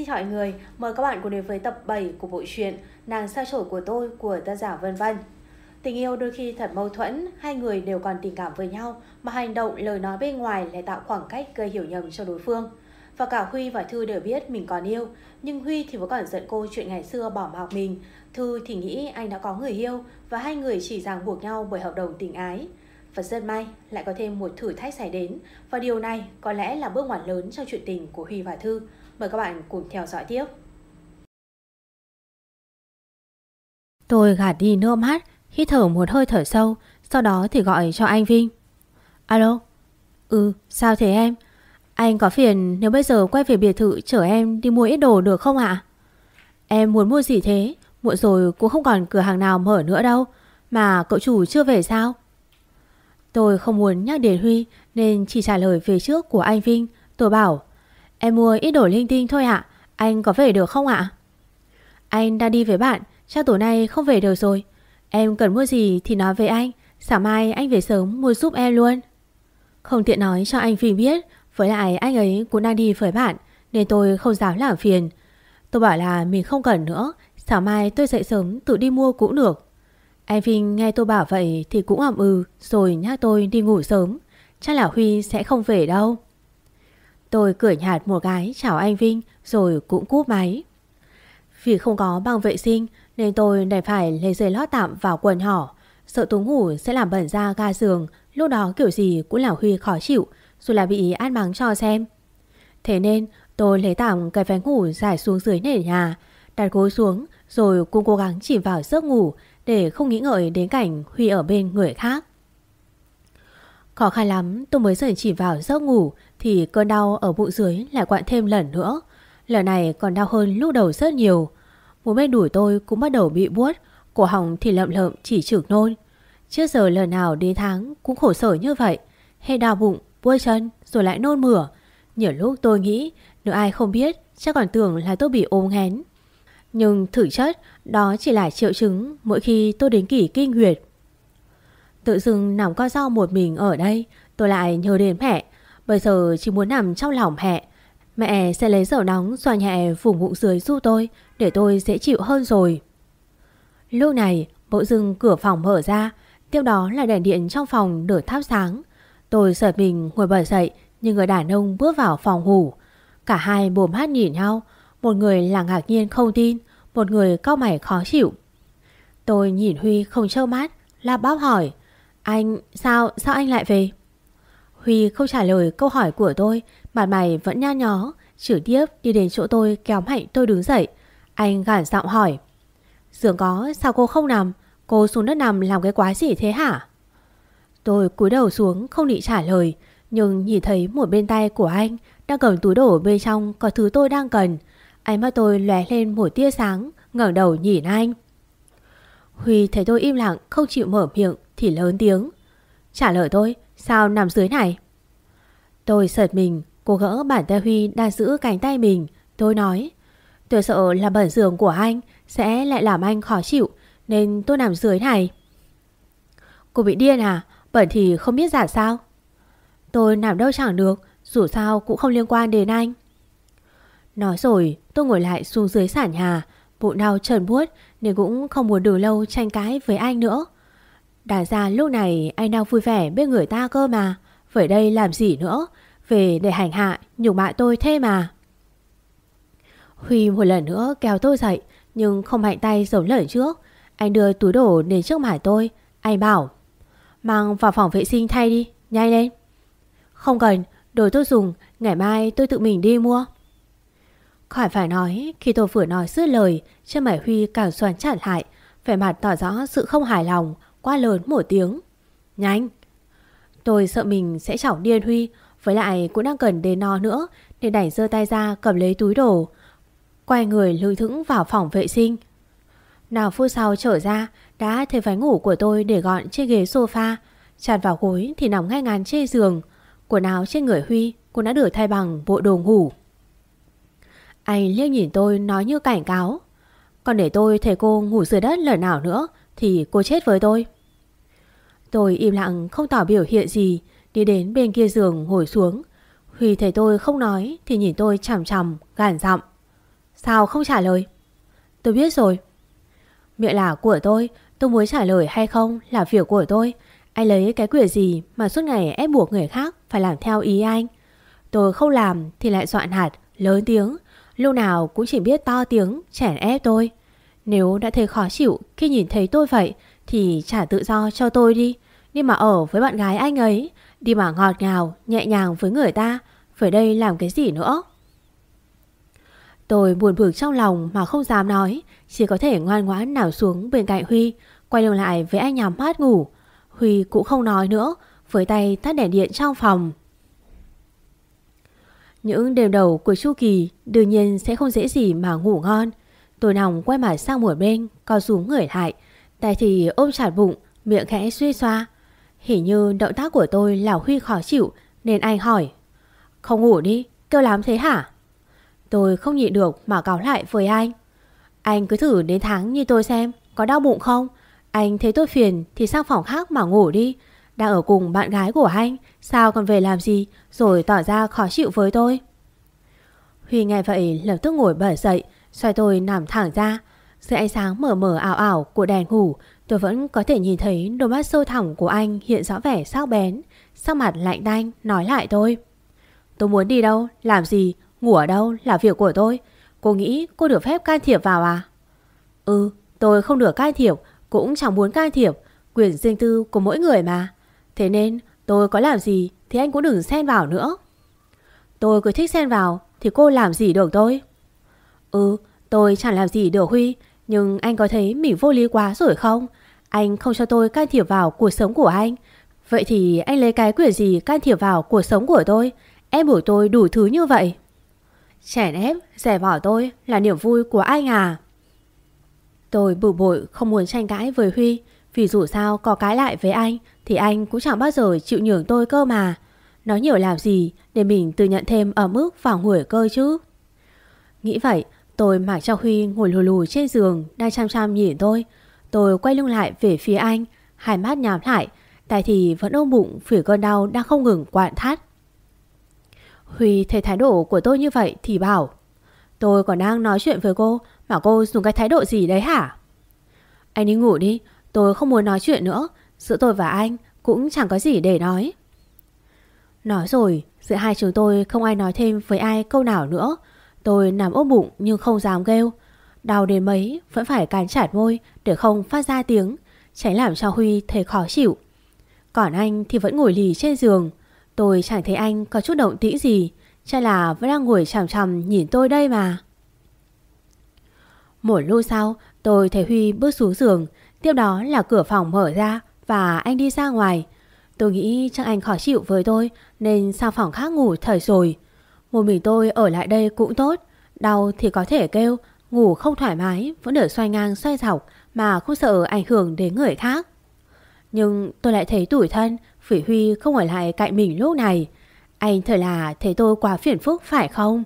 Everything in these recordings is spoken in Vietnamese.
Xin chào mọi người, mời các bạn cùng đến với tập 7 của bộ truyện Nàng sao chổi của tôi của tác giả Vân Vân. Tình yêu đôi khi thật mâu thuẫn, hai người đều còn tình cảm với nhau mà hành động, lời nói bên ngoài lại tạo khoảng cách gây hiểu nhầm cho đối phương. Và cả Huy và Thư đều biết mình còn yêu, nhưng Huy thì vẫn còn giận cô chuyện ngày xưa bỏ mặc mình. Thư thì nghĩ anh đã có người yêu và hai người chỉ ràng buộc nhau bởi hợp đồng tình ái. Và rất may lại có thêm một thử thách xảy đến và điều này có lẽ là bước ngoặt lớn trong chuyện tình của Huy và Thư. Mời các bạn cùng theo dõi tiếp. Tôi gạt đi nước mắt, hít thở một hơi thở sâu, sau đó thì gọi cho anh Vinh. Alo? Ừ, sao thế em? Anh có phiền nếu bây giờ quay về biệt thự chở em đi mua ít đồ được không ạ? Em muốn mua gì thế? Muộn rồi cũng không còn cửa hàng nào mở nữa đâu. Mà cậu chủ chưa về sao? Tôi không muốn nhắc đến Huy nên chỉ trả lời về trước của anh Vinh. Tôi bảo Em mua ít đồ linh tinh thôi ạ. Anh có về được không ạ? Anh đã đi với bạn. Chắc tối nay không về được rồi. Em cần mua gì thì nói với anh. Sáng mai anh về sớm mua giúp em luôn. Không tiện nói cho anh Vinh biết. Với lại anh ấy cũng đang đi với bạn, Nên tôi không dám làm phiền. Tôi bảo là mình không cần nữa. Sáng mai tôi dậy sớm tự đi mua cũng được. Anh Vinh nghe tôi bảo vậy Thì cũng ậm ừ Rồi nhắc tôi đi ngủ sớm. Chắc là Huy sẽ không về đâu. Tôi cười nhạt một cái chào anh Vinh rồi cũng cúp máy. Vì không có băng vệ sinh nên tôi đành phải lấy giày lót tạm vào quần nhỏ. Sợ tú ngủ sẽ làm bẩn ra ga giường, lúc đó kiểu gì cũng là Huy khó chịu dù là bị át mắng cho xem. Thế nên tôi lấy tạm cái váy ngủ giải xuống dưới nền nhà, đặt gối xuống rồi cũng cố gắng chìm vào giấc ngủ để không nghĩ ngợi đến cảnh Huy ở bên người khác. Khó khăn lắm tôi mới dần chìm vào giấc ngủ thì cơn đau ở bụng dưới lại quặn thêm lần nữa. Lần này còn đau hơn lúc đầu rất nhiều. Một bên đuổi tôi cũng bắt đầu bị buốt, cổ họng thì lậm lợm chỉ trực nôn. Trước giờ lần nào đến tháng cũng khổ sở như vậy. Hay đau bụng, buôi chân rồi lại nôn mửa. Nhiều lúc tôi nghĩ nếu ai không biết chắc còn tưởng là tôi bị ốm nghén. Nhưng thực chất đó chỉ là triệu chứng mỗi khi tôi đến kỷ kinh nguyệt Tự dưng nằm co do một mình ở đây, tôi lại nhớ đến mẹ. Bây giờ chỉ muốn nằm trong lòng mẹ. Mẹ sẽ lấy dầu nóng xoa nhẹ vùng bụng dưới giúp tôi, Để tôi dễ chịu hơn rồi. Lúc này, bỗng dưng cửa phòng mở ra, Tiếp đó là đèn điện trong phòng được thắp sáng. Tôi sợ mình ngồi bật dậy, Nhưng người đàn ông bước vào phòng ngủ. Cả hai bồm hát nhìn nhau, Một người là ngạc nhiên không tin, Một người cao mày khó chịu. Tôi nhìn Huy không trơ mắt la bóp hỏi anh sao sao anh lại về Huy không trả lời câu hỏi của tôi, mặt mày vẫn nha nhó, chữ tiếp đi đến chỗ tôi kéo mạnh tôi đứng dậy. Anh gản giọng hỏi. Dường có, sao cô không nằm? Cô xuống đất nằm làm cái quái gì thế hả? Tôi cúi đầu xuống không định trả lời, nhưng nhìn thấy một bên tay của anh đang cầm túi đổ bên trong có thứ tôi đang cần. Ánh mắt tôi lóe lên một tia sáng, ngẩng đầu nhìn anh. Huy thấy tôi im lặng không chịu mở miệng thì lớn tiếng. Trả lời tôi, Sao nằm dưới này? Tôi sợt mình, cô gỡ bản tay Huy đang giữ cánh tay mình. Tôi nói, tôi sợ là bẩn giường của anh sẽ lại làm anh khó chịu nên tôi nằm dưới này. Cô bị điên à? Bẩn thì không biết giả sao? Tôi nằm đâu chẳng được, dù sao cũng không liên quan đến anh. Nói rồi, tôi ngồi lại xuống dưới sàn nhà, bụng đau trần buốt nên cũng không muốn đủ lâu tranh cãi với anh nữa đà ra lúc này, anh đang vui vẻ bên người ta cơ mà. Vậy đây làm gì nữa? Về để hành hạ, nhục mạ tôi thế mà. Huy một lần nữa kéo tôi dậy, Nhưng không mạnh tay giống lời trước. Anh đưa túi đổ đến trước mặt tôi, Anh bảo, Mang vào phòng vệ sinh thay đi, Nhanh lên. Không cần, đồ tôi dùng, Ngày mai tôi tự mình đi mua. Khỏi phải nói, Khi tôi vừa nói dứt lời, Chân mày Huy càng xoắn chặt lại, Vẻ mặt tỏ rõ sự không hài lòng quá lớn một tiếng. Nhanh! Tôi sợ mình sẽ chảo điên Huy, với lại cũng đang cần đến nó nữa, nên đẩy giơ tay ra cầm lấy túi đồ. Quay người lưng thững vào phòng vệ sinh. Nào phút sau trở ra, đã thấy váy ngủ của tôi để gọn trên ghế sofa, chặt vào gối thì nằm ngay ngắn trên giường. Quần áo trên người Huy cũng đã được thay bằng bộ đồ ngủ. Anh liếc nhìn tôi nói như cảnh cáo. Còn để tôi thấy cô ngủ dưới đất lần nào nữa thì cô chết với tôi. Tôi im lặng không tỏ biểu hiện gì, đi đến bên kia giường ngồi xuống. Huy thấy tôi không nói thì nhìn tôi chằm chằm, gàn giọng. Sao không trả lời? Tôi biết rồi. Miệng là của tôi, tôi muốn trả lời hay không là việc của tôi. Anh lấy cái quyền gì mà suốt ngày ép buộc người khác phải làm theo ý anh. Tôi không làm thì lại soạn hạt, lớn tiếng, lúc nào cũng chỉ biết to tiếng, chèn ép tôi. Nếu đã thấy khó chịu khi nhìn thấy tôi vậy thì trả tự do cho tôi đi. Đi mà ở với bạn gái anh ấy, đi mà ngọt ngào, nhẹ nhàng với người ta, Về đây làm cái gì nữa. Tôi buồn bực trong lòng mà không dám nói, chỉ có thể ngoan ngoãn nào xuống bên cạnh Huy, quay đường lại với anh nhắm mắt ngủ. Huy cũng không nói nữa, với tay tắt đèn điện trong phòng. Những đêm đầu của Chu Kỳ đương nhiên sẽ không dễ gì mà ngủ ngon. Tôi nòng quay mặt sang một bên, co xuống người lại, tay thì ôm chặt bụng, miệng khẽ suy xoa. Hình như động tác của tôi là Huy khó chịu nên anh hỏi. Không ngủ đi, kêu lắm thế hả? Tôi không nhịn được mà cáo lại với anh. Anh cứ thử đến tháng như tôi xem, có đau bụng không? Anh thấy tôi phiền thì sang phòng khác mà ngủ đi. Đang ở cùng bạn gái của anh, sao còn về làm gì rồi tỏ ra khó chịu với tôi? Huy nghe vậy lập tức ngồi bật dậy, xoay tôi nằm thẳng ra. Dưới ánh sáng mờ mờ ảo ảo của đèn ngủ, tôi vẫn có thể nhìn thấy đôi mắt sâu thẳm của anh hiện rõ vẻ sắc bén. Sắc mặt lạnh đanh nói lại tôi. Tôi muốn đi đâu, làm gì, ngủ ở đâu là việc của tôi. Cô nghĩ cô được phép can thiệp vào à? Ừ, tôi không được can thiệp, cũng chẳng muốn can thiệp. Quyền riêng tư của mỗi người mà. Thế nên tôi có làm gì thì anh cũng đừng xen vào nữa. Tôi cứ thích xen vào thì cô làm gì được tôi? Ừ, tôi chẳng làm gì được Huy, nhưng anh có thấy mình vô lý quá rồi không? Anh không cho tôi can thiệp vào cuộc sống của anh. Vậy thì anh lấy cái quyền gì can thiệp vào cuộc sống của tôi? Em buộc tôi đủ thứ như vậy. Chèn ép, rẻ bỏ tôi là niềm vui của anh à? Tôi bực bội không muốn tranh cãi với Huy Vì dù sao có cái lại với anh Thì anh cũng chẳng bao giờ chịu nhường tôi cơ mà Nói nhiều làm gì Để mình tự nhận thêm ở mức vào nguổi cơ chứ Nghĩ vậy Tôi mặc cho Huy ngồi lù lù trên giường, Đang chăm chăm nhìn tôi. Tôi quay lưng lại về phía anh, Hai mắt nhắm lại Tại thì vẫn ôm bụng vì cơn đau đang không ngừng quặn thắt. Huy thấy thái độ của tôi như vậy thì bảo, Tôi còn đang nói chuyện với cô, Mà cô dùng cái thái độ gì đấy hả? Anh đi ngủ đi, Tôi không muốn nói chuyện nữa, Giữa tôi và anh cũng chẳng có gì để nói. Nói rồi, Giữa hai chúng tôi không ai nói thêm với ai câu nào nữa. Tôi nằm ôm bụng nhưng không dám kêu. Đau đến mấy, Vẫn phải cắn chặt môi Để không phát ra tiếng, Tránh làm cho Huy thấy khó chịu. Còn anh thì vẫn ngồi lì trên giường. Tôi chẳng thấy anh có chút động tĩnh gì, Chắc là vẫn đang ngồi chằm chằm nhìn tôi đây mà. Một lúc sau, tôi thấy Huy bước xuống giường. Tiếp đó là cửa phòng mở ra Và anh đi ra ngoài. Tôi nghĩ chắc anh khó chịu với tôi Nên sang phòng khác ngủ thời rồi. Một mình tôi ở lại đây cũng tốt. Đau thì có thể kêu, Ngủ không thoải mái, Vẫn được xoay ngang xoay dọc Mà không sợ ảnh hưởng đến người khác. Nhưng tôi lại thấy tủi thân, Phỉ Huy không ở lại cạnh mình lúc này. Anh thật là thấy tôi quá phiền phức, phải không?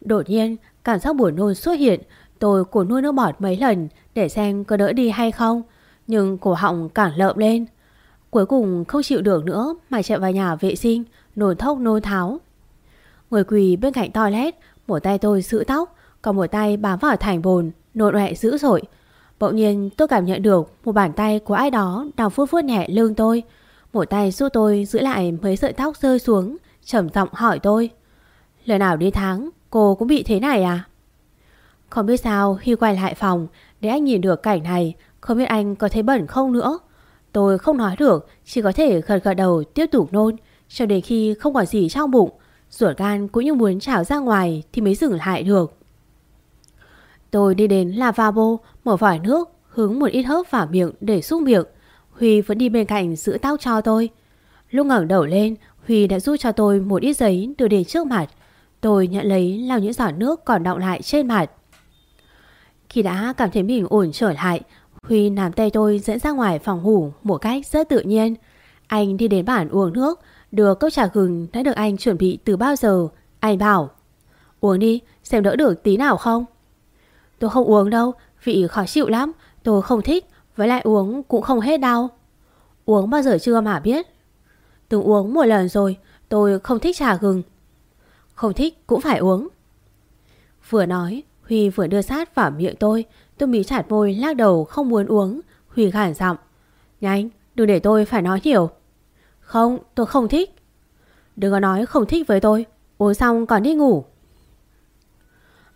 Đột nhiên, Cảm giác buồn nôn xuất hiện. Tôi cố nuôi nước bọt mấy lần Để xem có đỡ đi hay không, Nhưng cổ họng càng lợm lên. Cuối cùng không chịu được nữa Mà chạy vào nhà vệ sinh, Nôn thốc nôn tháo. Người quỳ bên cạnh toilet, Một tay tôi giữ tóc, Còn một tay bám vào thành bồn nộn ọe dữ dội. Bỗng nhiên, tôi cảm nhận được Một bàn tay của ai đó đang vuốt vuốt nhẹ lưng tôi. Một tay giúp tôi giữ lại mấy sợi tóc rơi xuống, trầm giọng hỏi tôi, Lần nào đi tháng, cô cũng bị thế này à? Không biết sao, khi quay lại phòng, Để anh nhìn được cảnh này, Không biết anh có thấy bẩn không nữa. Tôi không nói được, Chỉ có thể gật gật đầu tiếp tục nôn, Cho đến khi không còn gì trong bụng. Ruột gan cũng như muốn trào ra ngoài Thì mới dừng lại được Tôi đi đến lavabo Mở vòi nước Hướng một ít hớp vào miệng để xúc miệng Huy vẫn đi bên cạnh giữ tóc cho tôi. Lúc ngẩng đầu lên, Huy đã rút cho tôi một ít giấy đưa đến trước mặt. Tôi nhận lấy lau những giọt nước còn đọng lại trên mặt. Khi đã cảm thấy mình ổn trở lại, Huy nắm tay tôi dẫn ra ngoài phòng ngủ một cách rất tự nhiên. Anh đi đến bàn uống nước, đưa cốc trà gừng đã được anh chuẩn bị từ bao giờ. Anh bảo, uống đi, xem đỡ được tí nào không? Tôi không uống đâu, vị khó chịu lắm, tôi không thích. Với lại uống cũng không hết đau. Uống bao giờ chưa mà biết? Từng uống một lần rồi Tôi không thích trà gừng. Không thích cũng phải uống. Vừa nói Huy vừa đưa sát vào miệng tôi. Tôi mí chặt môi lắc đầu không muốn uống. Huy gản giọng. Nhanh đừng để tôi phải nói nhiều. Không, tôi không thích. Đừng có nói không thích với tôi. Uống xong còn đi ngủ.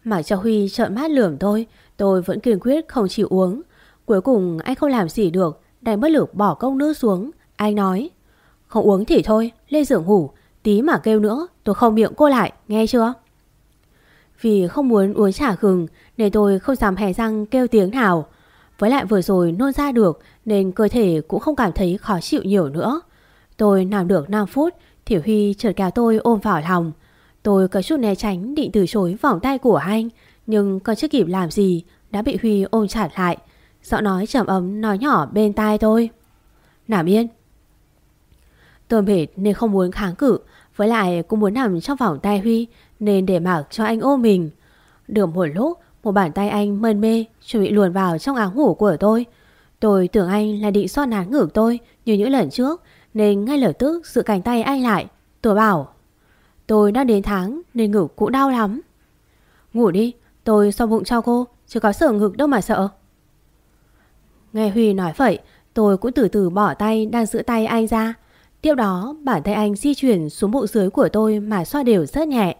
Mặc cho Huy trợn mắt lườm tôi Tôi vẫn kiên quyết không chịu uống. Cuối cùng anh không làm gì được, Đành bất lực bỏ cốc nước xuống. Anh nói, Không uống thì thôi lên giường ngủ. Tí mà kêu nữa, tôi không miệng cô lại, nghe chưa? Vì không muốn uống trà gừng, Nên tôi không dám hề răng kêu tiếng nào. Với lại vừa rồi nôn ra được, Nên cơ thể cũng không cảm thấy khó chịu nhiều nữa. Tôi nằm được 5 phút Thì Huy chợt kéo tôi ôm vào lòng. Tôi có chút né tránh định từ chối vòng tay của anh, Nhưng còn chưa kịp làm gì, Đã bị Huy ôm chặt lại. Giọng nói trầm ấm nói nhỏ bên tai tôi. Nằm yên Tôi mệt nên không muốn kháng cự, Với lại cũng muốn nằm trong vòng tay Huy Nên để mặc cho anh ôm mình. Được một lúc, Một bàn tay anh mơn mê Chuẩn bị luồn vào trong áo ngủ của tôi. Tôi tưởng anh là định so nán ngược tôi Như những lần trước nên ngay lập tức sự cánh tay anh lại, Tôi bảo, Tôi đã đến tháng nên ngực cũng đau lắm. Ngủ đi, Tôi so bụng cho cô, Chứ có sợ ngực đâu mà sợ. Nghe Huy nói vậy, Tôi cũng từ từ bỏ tay đang giữ tay anh ra. Tiếp đó, bàn tay anh di chuyển xuống bộ dưới của tôi Mà xoa đều rất nhẹ.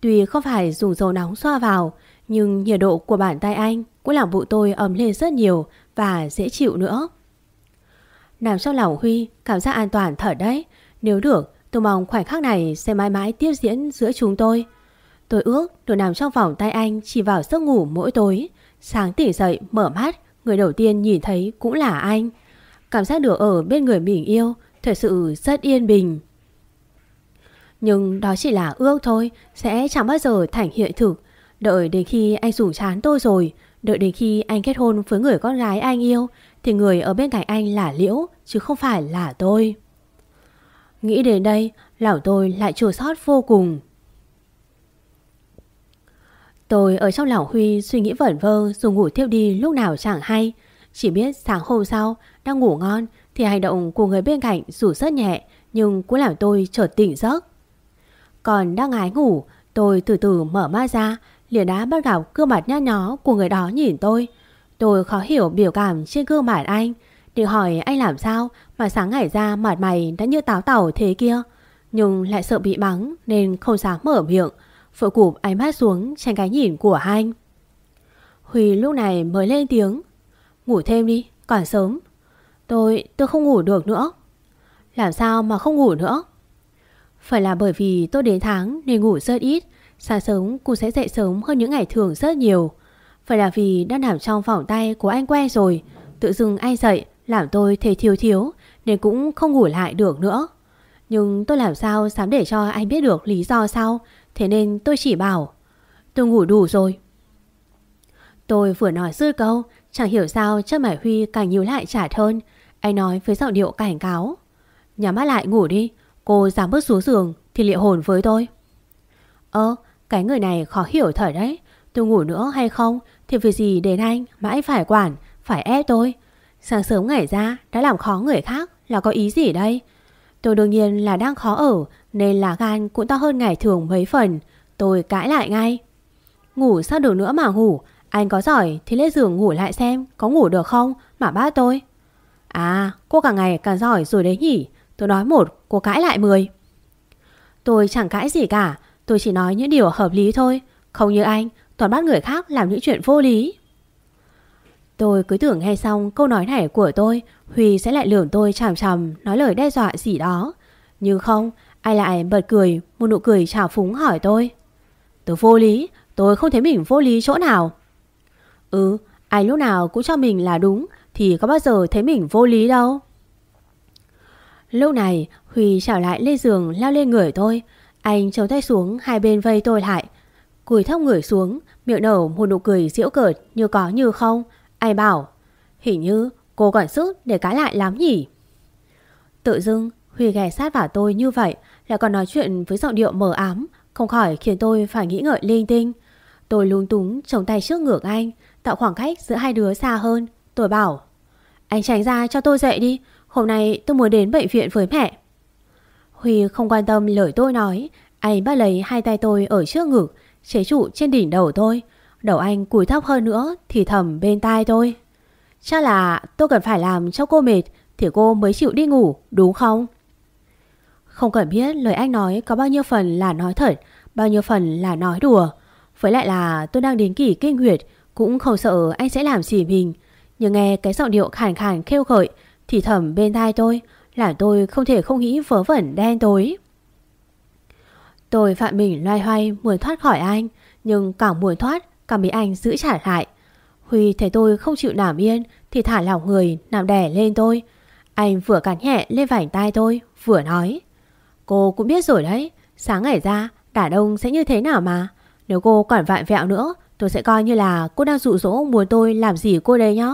Tuy không phải dùng dầu nóng xoa vào, Nhưng nhiệt độ của bàn tay anh Cũng làm bụng tôi ấm lên rất nhiều Và dễ chịu nữa. Nằm trong lòng Huy, Cảm giác an toàn thở đấy. Nếu được, tôi mong khoảnh khắc này Sẽ mãi mãi tiếp diễn giữa chúng tôi. Tôi ước được nằm trong vòng tay anh Chỉ vào giấc ngủ mỗi tối. Sáng tỉnh dậy, mở mắt, Người đầu tiên nhìn thấy cũng là anh. Cảm giác được ở bên người mình yêu, Thật sự rất yên bình. Nhưng đó chỉ là ước thôi, Sẽ chẳng bao giờ thành hiện thực. Đợi đến khi anh rủ chán tôi rồi, Đợi đến khi anh kết hôn với người con gái anh yêu thì người ở bên cạnh anh là Liễu, Chứ không phải là tôi. Nghĩ đến đây, lão tôi lại chua xót vô cùng. Tôi ở trong lão Huy suy nghĩ vẩn vơ Rồi ngủ thiếp đi lúc nào chẳng hay. Chỉ biết sáng hôm sau, Đang ngủ ngon, Thì hành động của người bên cạnh dù rất nhẹ, Nhưng cũng làm tôi chợt tỉnh giấc. Còn đang ái ngủ, Tôi từ từ mở mắt ra, liền đã bắt gặp gương mặt nhăn nhó của người đó nhìn tôi. Tôi khó hiểu biểu cảm trên gương mặt anh. Định hỏi anh làm sao Mà sáng ngày ra mặt mày đã như táo tàu thế kia. Nhưng lại sợ bị bắn Nên không dám mở miệng. Vội cụp ánh mắt xuống tránh cái nhìn của anh. Huy lúc này mới lên tiếng. Ngủ thêm đi, còn sớm. Tôi, tôi không ngủ được nữa. Làm sao mà không ngủ nữa? Phải là bởi vì tôi đến tháng nên ngủ rất ít. Sáng sớm cô sẽ dậy sớm hơn những ngày thường rất nhiều. Phải là vì đang nằm trong vòng tay của anh quen rồi. Tự dưng anh dậy, làm tôi thấy thiếu thiếu Nên cũng không ngủ lại được nữa. Nhưng tôi làm sao dám để cho anh biết được lý do sao? Thế nên tôi chỉ bảo, Tôi ngủ đủ rồi. Tôi vừa nói dư câu, Chẳng hiểu sao chân mải Huy càng nhíu lại chả hơn Anh nói với giọng điệu cảnh cáo Nhắm mắt lại ngủ đi, Cô dám bước xuống giường thì liệu hồn với tôi? Ơ, Cái người này khó hiểu thật đấy. Tôi ngủ nữa hay không? Thì việc gì đến anh mãi phải quản, Phải ép tôi? Sáng sớm ngày ra, đã làm khó người khác, Là có ý gì đây? Tôi đương nhiên là đang khó ở, Nên là gan cũng to hơn ngày thường mấy phần. Tôi cãi lại ngay. Ngủ sao được nữa mà ngủ? Anh có giỏi thì lên giường ngủ lại xem, Có ngủ được không? Mà bác tôi. À cô càng ngày càng giỏi rồi đấy nhỉ? Tôi nói một, cô cãi lại mười. Tôi chẳng cãi gì cả, Tôi chỉ nói những điều hợp lý thôi. Không như anh toàn bắt người khác làm những chuyện vô lý. Tôi cứ tưởng nghe xong câu nói này của tôi, Huy sẽ lại lườm tôi chằm chằm, Nói lời đe dọa gì đó. Nhưng không, Ai lại bật cười, Một nụ cười trào phúng hỏi tôi. Tôi vô lý, Tôi không thấy mình vô lý chỗ nào. Ừ Ai lúc nào cũng cho mình là đúng, Thì có bao giờ thấy mình vô lý đâu. Lúc này, Huy trở lại lên giường lao lên người tôi. Anh chống tay xuống, hai bên vây tôi lại. Cùi thấp người xuống, Miệng nở một nụ cười diễu cợt Như có như không. Ai bảo, Hình như cô còn sức để cãi lại lắm nhỉ? Tự dưng, Huy ghé sát vào tôi như vậy, Lại còn nói chuyện với giọng điệu mờ ám, Không khỏi khiến tôi phải nghĩ ngợi linh tinh. Tôi lung túng chống tay trước ngược anh, Tạo khoảng cách giữa hai đứa xa hơn. Tôi bảo, Anh tránh ra cho tôi dậy đi, Hôm nay tôi muốn đến bệnh viện với mẹ. Huy không quan tâm lời tôi nói, Anh bắt lấy hai tay tôi ở trước ngực chế trụ trên đỉnh đầu tôi. Đầu anh cúi thấp hơn nữa thì thầm bên tai tôi. Chắc là tôi cần phải làm cho cô mệt thì cô mới chịu đi ngủ, đúng không? Không cần biết lời anh nói có bao nhiêu phần là nói thật, bao nhiêu phần là nói đùa. Với lại là tôi đang đến kỳ kinh huyệt, cũng không sợ anh sẽ làm gì mình. Nhưng nghe cái giọng điệu khàn khàn kêu khởi thì thầm bên tai tôi là tôi không thể không nghĩ vớ vẩn đen tối. Tôi phạm mình loay hoay muốn thoát khỏi anh, nhưng càng muốn thoát càng bị anh giữ trả lại. Huy thấy tôi không chịu nằm yên thì thả lỏng người nằm đè lên tôi. Anh vừa cắn nhẹ lên vảnh tai tôi, vừa nói. Cô cũng biết rồi đấy, sáng ngày ra đàn ông sẽ như thế nào mà. Nếu cô còn vạn vẹo nữa, tôi sẽ coi như là cô đang dụ dỗ muốn tôi làm gì cô đây nhá.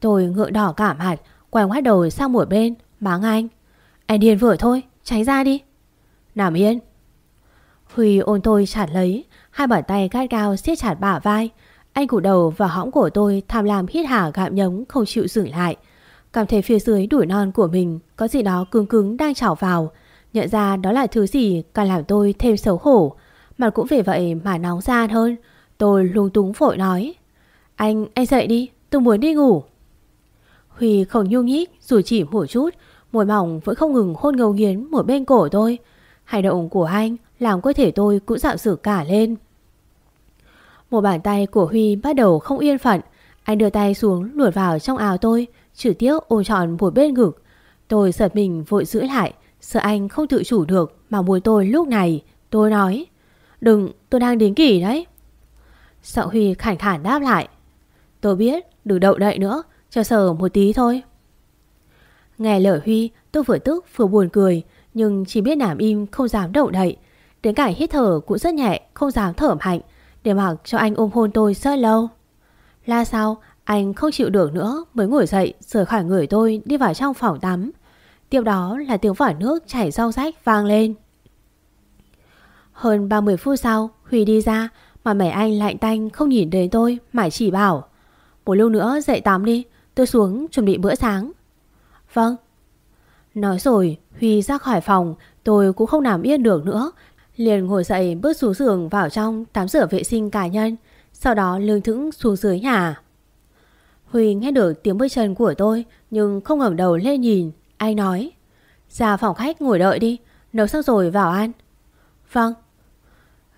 Tôi ngựa đỏ cả mặt, quay ngoắt đầu sang một bên, mắng anh. Anh điên vừa thôi, tránh ra đi. Nằm yên. Huy ôn tôi chặt lấy, hai bàn tay gắt gao siết chặt bả vai. Anh cụ đầu vào hõng của tôi tham lam hít hà gạm nhấm không chịu dừng lại. Cảm thấy phía dưới đuổi non của mình có gì đó cứng cứng đang chảo vào. Nhận ra đó là thứ gì càng làm tôi thêm xấu hổ. Mặt cũng vì vậy mà nóng gian hơn. Tôi lung túng vội nói. Anh, anh dậy đi, tôi muốn đi ngủ. Huy không nhung nhích dù chỉ một chút. Môi mỏng vẫn không ngừng hôn ngầu nghiến một bên cổ tôi. Hành động của anh làm cơ thể tôi cũng dạo sự cả lên. Một bàn tay của Huy bắt đầu không yên phận. Anh đưa tay xuống luồn vào trong áo tôi, trực tiếp ôm tròn một bên ngực. Tôi giật mình vội giữ lại, sợ anh không tự chủ được mà muốn tôi lúc này. Tôi nói, đừng, tôi đang đến kỳ đấy. Sợ Huy khảnh khản đáp lại. Tôi biết, đừng đậu đậy nữa, cho sờ một tí thôi. Nghe lời Huy, tôi vừa tức vừa buồn cười, nhưng chỉ biết nằm im không dám động đậy. Đến cả hít thở cũng rất nhẹ, không dám thở mạnh, để mặc cho anh ôm hôn tôi rất lâu. La sao, anh không chịu được nữa mới ngồi dậy rời khỏi người tôi đi vào trong phòng tắm. Tiếp đó là tiếng vỏ nước chảy rau rách vang lên. Hơn 30 phút sau, Huy đi ra mà mẹ anh lạnh tanh không nhìn đến tôi mà chỉ bảo. Một lúc nữa dậy tắm đi, tôi xuống chuẩn bị bữa sáng. Vâng. Nói rồi, Huy ra khỏi phòng, tôi cũng không nằm yên được nữa. Liền ngồi dậy bước xuống giường vào trong tắm rửa vệ sinh cá nhân, sau đó lương thững xuống dưới nhà. Huy nghe được tiếng bước chân của tôi nhưng không ngẩng đầu lên nhìn. Anh nói, ra phòng khách ngồi đợi đi, nấu xong rồi vào ăn. Vâng.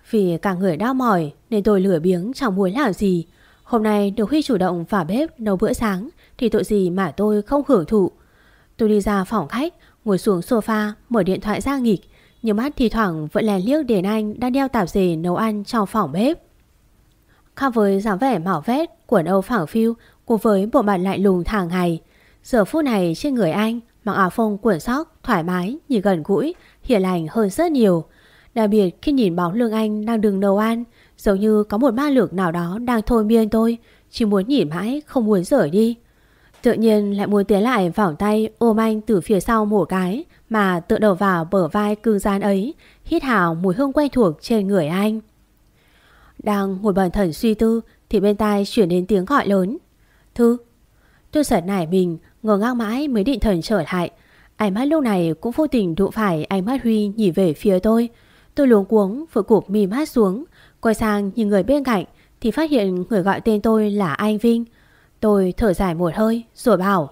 Vì cả người đau mỏi nên tôi lửa biếng chẳng muốn làm gì. Hôm nay được Huy chủ động vào bếp nấu bữa sáng thì tội gì mà tôi không hưởng thụ. Tôi đi ra phòng khách, ngồi xuống sofa, mở điện thoại ra nghịch. Nhưng mắt thì thoảng vẫn lè liếc đến anh đang đeo tạp dề nấu ăn trong phòng bếp. Khác với dáng vẻ mỏ vét, quần âu phẳng phiu cùng với bộ mặt lạnh lùng thẳng ngày. Giờ phút này trên người anh mặc áo phông cuộn sóc thoải mái, nhìn gần gũi, hiền lành hơn rất nhiều. Đặc biệt khi nhìn bóng lưng anh đang đứng nấu ăn, giống như có một ma lực nào đó đang thôi miên tôi, chỉ muốn nhìn mãi, không muốn rời đi. Tự nhiên lại muốn tiến lại vòng tay ôm anh từ phía sau một cái mà tựa đầu vào bờ vai cương gian ấy, hít hào mùi hương quen thuộc trên người anh. Đang ngồi bần thần suy tư thì bên tai chuyển đến tiếng gọi lớn. Thư. Tôi sợ nảy mình, ngờ ngang mãi mới định thần trở lại. Ánh mắt lúc này cũng vô tình đụng phải ánh mắt Huy nhìn về phía tôi. Tôi luống cuống vừa cụp mì mắt xuống, quay sang nhìn người bên cạnh thì phát hiện người gọi tên tôi là anh Vinh. Tôi thở dài một hơi rồi bảo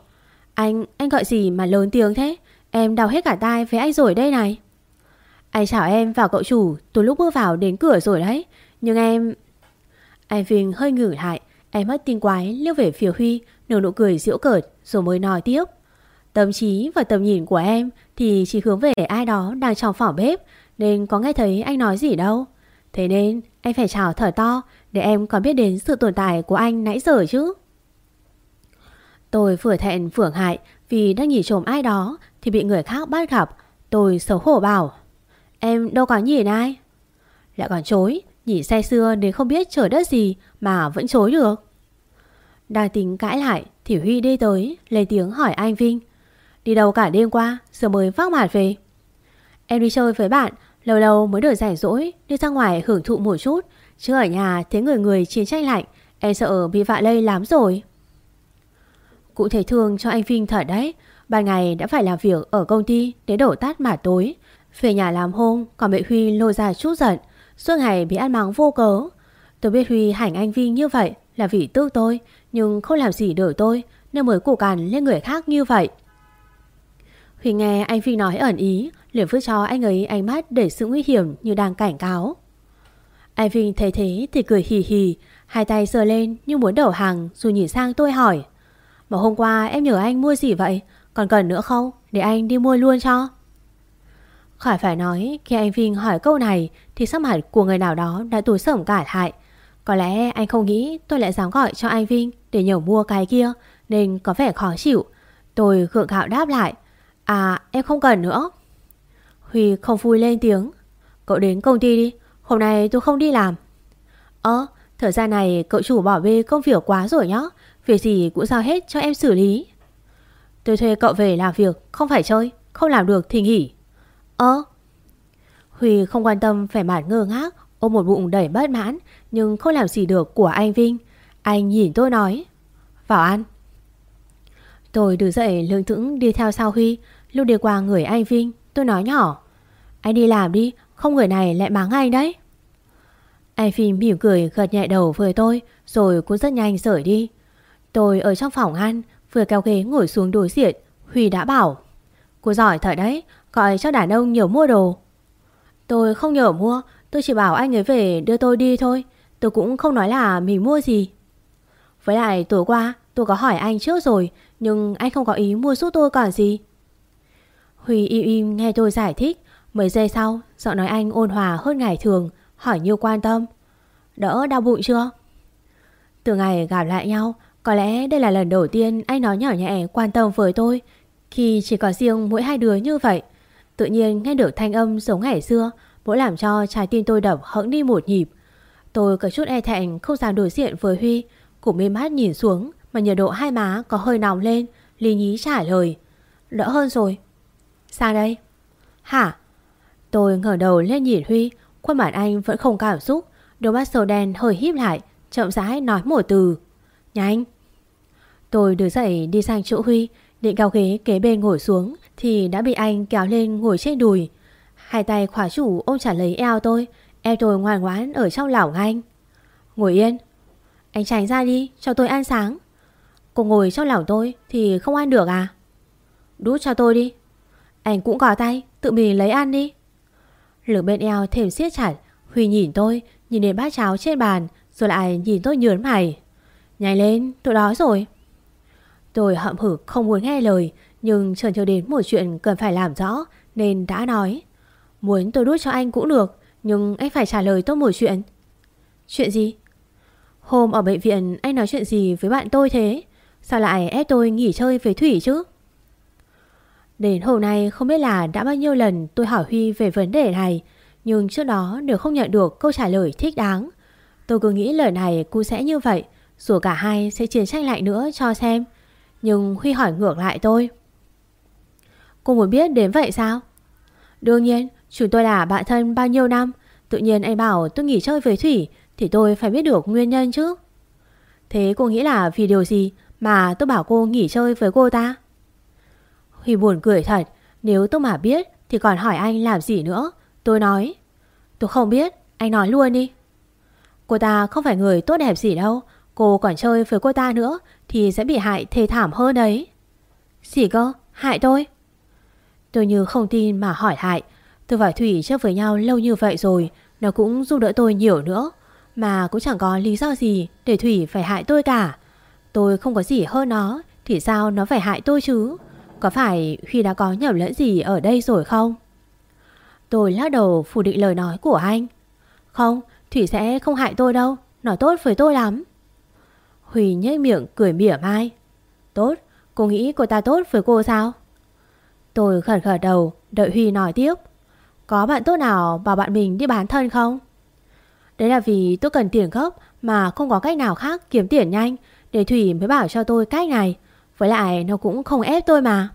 Anh, anh gọi gì mà lớn tiếng thế? Em đau hết cả tai với anh rồi đây này. Anh chào em vào cậu chủ, từ lúc bước vào đến cửa rồi đấy. Nhưng em... Anh Vinh hơi ngửi lại, em mất tin quái liếc về phía Huy, nở nụ cười giễu cợt rồi mới nói tiếp. Tâm trí và tầm nhìn của em thì chỉ hướng về ai đó đang trong phòng bếp nên có nghe thấy anh nói gì đâu. Thế nên anh phải chào thở to để em còn biết đến sự tồn tại của anh nãy giờ chứ. Tôi vừa thẹn vừa hại vì đang nhìn trộm ai đó thì bị người khác bắt gặp. Tôi xấu hổ bảo. Em đâu có nhìn ai. Lại còn chối, nhỉ xe xưa đến không biết trời đất gì mà vẫn chối được. Đang tính cãi lại thì Huy đi tới, lên tiếng hỏi anh Vinh. Đi đâu cả đêm qua, giờ mới vác mặt về. Em đi chơi với bạn, lâu lâu mới được rảnh rỗi, đi ra ngoài hưởng thụ một chút. Chứ ở nhà thấy người người chiến tranh lạnh, em sợ bị vạ lây lắm rồi. Cụ thể thương cho anh Vinh thật đấy. Ban ngày đã phải làm việc ở công ty đến đổ tát mà tối. Về nhà làm hôm, còn bị Huy lôi ra chút giận. Suốt ngày bị ăn mắng vô cớ Tôi biết Huy hành anh Vinh như vậy Là vì tức tôi, Nhưng không làm gì đổi tôi, Nên mới củ cằn lên người khác như vậy Huy nghe anh Vinh nói ẩn ý, liền vứt cho anh ấy ánh mắt để sự nguy hiểm như đang cảnh cáo Anh Vinh thấy thế thì cười hì hì, Hai tay sờ lên như muốn đổ hàng Rồi nhìn sang tôi hỏi mà hôm qua em nhờ anh mua gì vậy? Còn cần nữa không? Để anh đi mua luôn cho. Khỏi phải nói, khi anh Vinh hỏi câu này, Thì sắc mặt của người nào đó đã tối sầm cả lại. Có lẽ anh không nghĩ tôi lại dám gọi cho anh Vinh Để nhờ mua cái kia, Nên có vẻ khó chịu. Tôi gượng gạo đáp lại À em không cần nữa. Huy không vui lên tiếng, Cậu đến công ty đi, Hôm nay tôi không đi làm. Ơ, thời gian này cậu chủ bỏ bê công việc quá rồi nhá Việc gì cũng giao hết cho em xử lý. Tôi thuê cậu về làm việc, Không phải chơi, Không làm được thì nghỉ. Ơ? Huy không quan tâm, vẻ mặt ngơ ngác, Ôm một bụng đầy bất mãn, Nhưng không làm gì được của anh Vinh. Anh nhìn tôi nói, Vào ăn. Tôi đứng dậy lương thững đi theo sau Huy. Lúc đi qua người anh Vinh, Tôi nói nhỏ, Anh đi làm đi, Không người này lại mắng anh đấy. Anh Vinh mỉm cười gật nhẹ đầu với tôi, Rồi cũng rất nhanh rời đi. Tôi ở trong phòng ăn, Vừa kéo ghế ngồi xuống đối diện, Huy đã bảo. Cô giỏi thật đấy, Gọi cho đàn ông nhiều mua đồ. Tôi không nhờ mua, Tôi chỉ bảo anh ấy về đưa tôi đi thôi. Tôi cũng không nói là mình mua gì. Với lại tối qua, tôi có hỏi anh trước rồi, Nhưng anh không có ý mua giúp tôi còn gì. Huy im im nghe tôi giải thích. Mấy giây sau, Giọng nói anh ôn hòa hơn ngày thường, Hỏi nhiều quan tâm. Đỡ đau bụng chưa? Từ ngày gặp lại nhau có lẽ đây là lần đầu tiên anh nói nhỏ nhẹ, quan tâm với tôi. Khi chỉ có riêng mỗi hai đứa như vậy, Tự nhiên nghe được thanh âm giống ngày xưa, Mỗi làm cho trái tim tôi đập hững đi một nhịp. Tôi có chút e thẹn, không dám đối diện với Huy. Cũng mê mắt nhìn xuống, Mà nhiệt độ hai má có hơi nóng lên, Lý nhí trả lời. Đỡ hơn rồi. Sao đây? Hả? Tôi ngẩng đầu lên nhìn Huy, Khuôn mặt anh vẫn không cảm xúc, Đôi mắt sầu đen hơi híp lại, Chậm rãi nói một từ. Nhanh Tôi đứng dậy đi sang chỗ Huy, Định cao ghế kế bên ngồi xuống Thì đã bị anh kéo lên ngồi trên đùi. Hai tay khỏa chủ ôm chặt lấy eo tôi, Em tôi ngoan ngoãn ở trong lỏng anh. Ngồi yên. Anh tránh ra đi, cho tôi ăn sáng. Cô ngồi trong lỏng tôi thì không ăn được à? Đút cho tôi đi. Anh cũng gò tay, Tự mình lấy ăn đi. Lửa bên eo thêm siết chặt, Huy nhìn tôi, Nhìn đến bát cháo trên bàn, Rồi lại nhìn tôi nhớn mày. Nhanh lên tôi đói rồi Tôi hậm hực không muốn nghe lời, Nhưng chờ chờ đến một chuyện cần phải làm rõ, Nên đã nói Muốn tôi đút cho anh cũng được, Nhưng anh phải trả lời tôi một chuyện Chuyện gì? Hôm ở bệnh viện, anh nói chuyện gì với bạn tôi thế? Sao lại ép tôi nghỉ chơi với Thủy chứ? Đến hôm nay, không biết là đã bao nhiêu lần tôi hỏi Huy về vấn đề này, Nhưng trước đó đều không nhận được câu trả lời thích đáng Tôi cứ nghĩ lời này cũng sẽ như vậy dù cả hai sẽ chiến trách lại nữa cho xem, Nhưng Huy hỏi ngược lại tôi. Cô muốn biết đến vậy sao? Đương nhiên, Chúng tôi là bạn thân bao nhiêu năm, Tự nhiên anh bảo tôi nghỉ chơi với Thủy Thì tôi phải biết được nguyên nhân chứ. Thế cô nghĩ là vì điều gì Mà tôi bảo cô nghỉ chơi với cô ta? Huy buồn cười thật, Nếu tôi mà biết Thì còn hỏi anh làm gì nữa? Tôi nói, Tôi không biết, Anh nói luôn đi. Cô ta không phải người tốt đẹp gì đâu Cô còn chơi với cô ta nữa Thì sẽ bị hại thê thảm hơn đấy. Gì cơ? Hại tôi? Tôi như không tin mà hỏi hại. Tôi và Thủy chơi với nhau lâu như vậy rồi, Nó cũng giúp đỡ tôi nhiều nữa. Mà cũng chẳng có lý do gì Để Thủy phải hại tôi cả. Tôi không có gì hơn nó, Thì sao nó phải hại tôi chứ? Có phải Huy đã có nhầm lẫn gì ở đây rồi không? Tôi lắc đầu phủ định lời nói của anh. Không, Thủy sẽ không hại tôi đâu. Nó tốt với tôi lắm. Huy nhếch miệng cười mỉa mai Tốt, Cô nghĩ cô ta tốt với cô sao Tôi khẩn khởi đầu, Đợi Huy nói tiếp có bạn tốt nào bảo bạn mình đi bán thân không? Đấy là vì tôi cần tiền gấp mà không có cách nào khác kiếm tiền nhanh để Thủy mới bảo cho tôi cách này. Với lại nó cũng không ép tôi mà.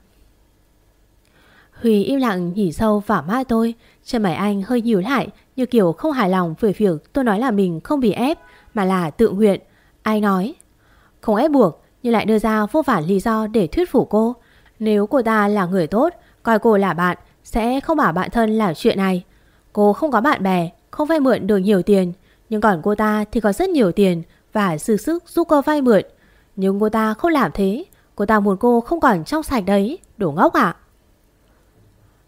Huy im lặng nhìn sâu vào mắt tôi. Chân mày anh hơi nhíu lại như kiểu không hài lòng về việc tôi nói là mình không bị ép mà là tự nguyện. Ai nói? Không ép buộc nhưng lại đưa ra vô vản lý do để thuyết phục cô. Nếu cô ta là người tốt, coi cô là bạn sẽ không bảo bạn thân làm chuyện này. Cô không có bạn bè không vay mượn được nhiều tiền Nhưng còn cô ta thì có rất nhiều tiền Và dư sức giúp cô vay mượn. Nhưng cô ta không làm thế Cô ta muốn cô không còn trong sạch đấy đổ ngốc ạ.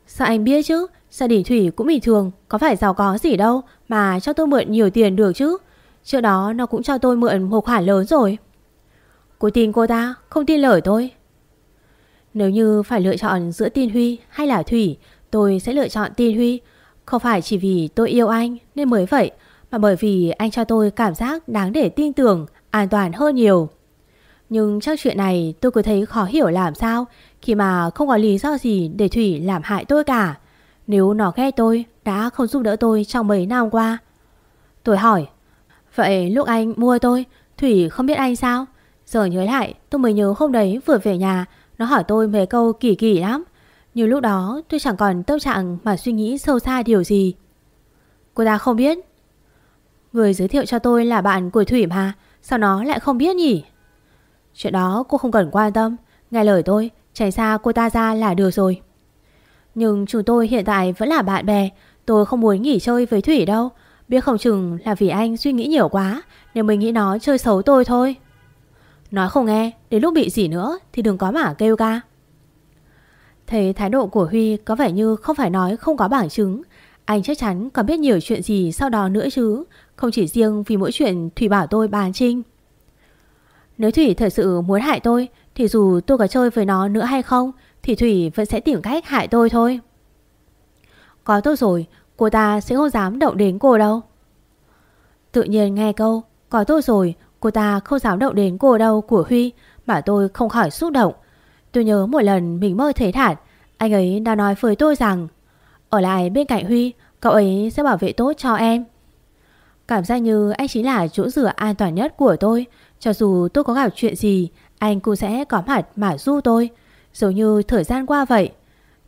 Sao anh biết chứ? Gia đình Thủy cũng bình thường Có phải giàu có gì đâu Mà cho tôi mượn nhiều tiền được chứ? Trước đó nó cũng cho tôi mượn một khoản lớn rồi. Cô tin cô ta, Không tin lời tôi. Nếu như phải lựa chọn giữa tin Huy hay là Thủy, Tôi sẽ lựa chọn tin Huy. Không phải chỉ vì tôi yêu anh Nên mới vậy, Mà bởi vì anh cho tôi cảm giác đáng để tin tưởng, An toàn hơn nhiều. Nhưng trong chuyện này tôi cứ thấy khó hiểu làm sao, Khi mà không có lý do gì Để Thủy làm hại tôi cả. Nếu nó ghét tôi, Đã không giúp đỡ tôi trong mấy năm qua. Tôi hỏi, Vậy lúc anh mua tôi, Thủy không biết anh sao? Giờ nhớ lại, tôi mới nhớ hôm đấy vừa về nhà, Nó hỏi tôi mấy câu kỳ kỳ lắm. Nhưng lúc đó, tôi chẳng còn tâm trạng Mà suy nghĩ sâu xa điều gì. Cô ta không biết. Người giới thiệu cho tôi là bạn của Thủy mà, Sao nó lại không biết nhỉ? Chuyện đó cô không cần quan tâm, Nghe lời tôi, Tránh xa cô ta ra là được rồi. Nhưng chúng tôi hiện tại vẫn là bạn bè, Tôi không muốn nghỉ chơi với Thủy đâu. Biết không chừng là vì anh suy nghĩ nhiều quá, Nên mới nghĩ nó chơi xấu tôi thôi. Nói không nghe, Đến lúc bị gì nữa thì đừng có mà kêu ca Thấy thái độ của Huy có vẻ như không phải nói không có bằng chứng, Anh chắc chắn còn biết nhiều chuyện gì sau đó nữa chứ, Không chỉ riêng vì mỗi chuyện Thủy bảo tôi bàn trinh. Nếu Thủy thật sự muốn hại tôi, Thì dù tôi có chơi với nó nữa hay không, Thì Thủy vẫn sẽ tìm cách hại tôi thôi. Có tôi rồi, Cô ta sẽ không dám động đến cô đâu. Tự nhiên nghe câu, Có tôi rồi Cô ta không dám động đến cô đâu của Huy, Mà tôi không khỏi xúc động. Tôi nhớ một lần mình mơ thấy Thản, Anh ấy đã nói với tôi rằng, Ở lại bên cạnh Huy, Cậu ấy sẽ bảo vệ tốt cho em. Cảm giác như anh chính là chỗ dựa an toàn nhất của tôi. Cho dù tôi có gặp chuyện gì, Anh cũng sẽ có mặt mà du tôi. Giống như thời gian qua vậy.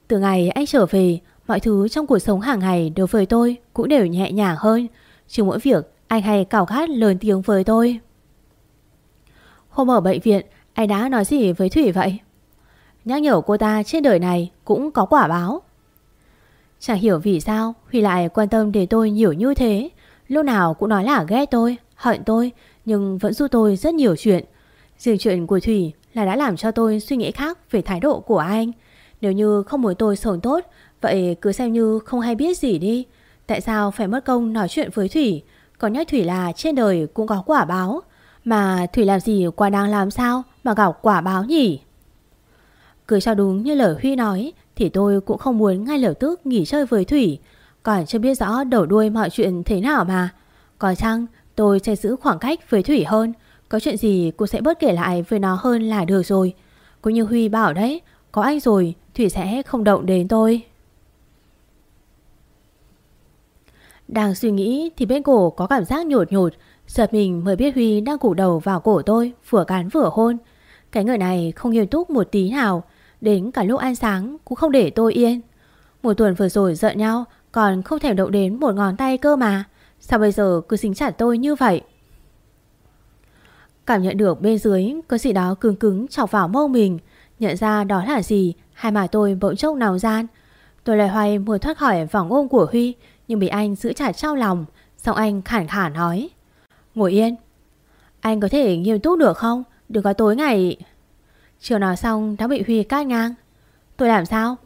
Từ ngày anh trở về, Mọi thứ trong cuộc sống hàng ngày đối với tôi cũng đều nhẹ nhàng hơn. Chứ mỗi việc anh hay cào khát lớn tiếng với tôi. Hôm ở bệnh viện, anh đã nói gì với Thủy vậy? Nhắc nhở cô ta trên đời này cũng có quả báo. Chả hiểu vì sao Huy lại quan tâm đến tôi nhiều như thế. Lúc nào cũng nói là ghét tôi, hận tôi, nhưng vẫn giúp tôi rất nhiều chuyện. Riêng chuyện của Thủy là đã làm cho tôi suy nghĩ khác về thái độ của anh. Nếu như không muốn tôi sống tốt Vậy cứ xem như không hay biết gì đi Tại sao phải mất công nói chuyện với Thủy Còn nhắc Thủy là trên đời cũng có quả báo mà Thủy làm gì quá đáng làm sao Mà gặp quả báo nhỉ? Cứ cho đúng như lời Huy nói, Thì tôi cũng không muốn ngay lập tức nghỉ chơi với Thủy. Còn chưa biết rõ đầu đuôi mọi chuyện thế nào mà. Còn chăng tôi sẽ giữ khoảng cách với Thủy hơn? Có chuyện gì cô sẽ bớt kể lại với nó hơn là được rồi. Cũng như Huy bảo đấy, Có anh rồi, Thủy sẽ không động đến tôi. Đang suy nghĩ thì bên cổ có cảm giác nhột nhột. Giật mình mới biết Huy đang củ đầu vào cổ tôi, Vừa cán vừa hôn. Cái người này không nghiêm túc một tí nào, Đến cả lúc ăn sáng cũng không để tôi yên. Một tuần vừa rồi giận nhau, Còn không thèm động đến một ngón tay cơ mà. Sao bây giờ cứ xính chặt tôi như vậy? Cảm nhận được bên dưới Có gì đó cứng cứng chọc vào mông mình, Nhận ra đó là gì, Hai mà tôi bỗng chốc nào gian. Tôi lại hoài muốn thoát khỏi vòng ôm của Huy, nhưng bị anh giữ chặt trong lòng Xong anh khản khả nói. Ngồi yên. Anh có thể nghiêm túc được không? Đừng có tối ngày. Chưa nói xong, đã bị Huy cát ngang. Tôi làm sao?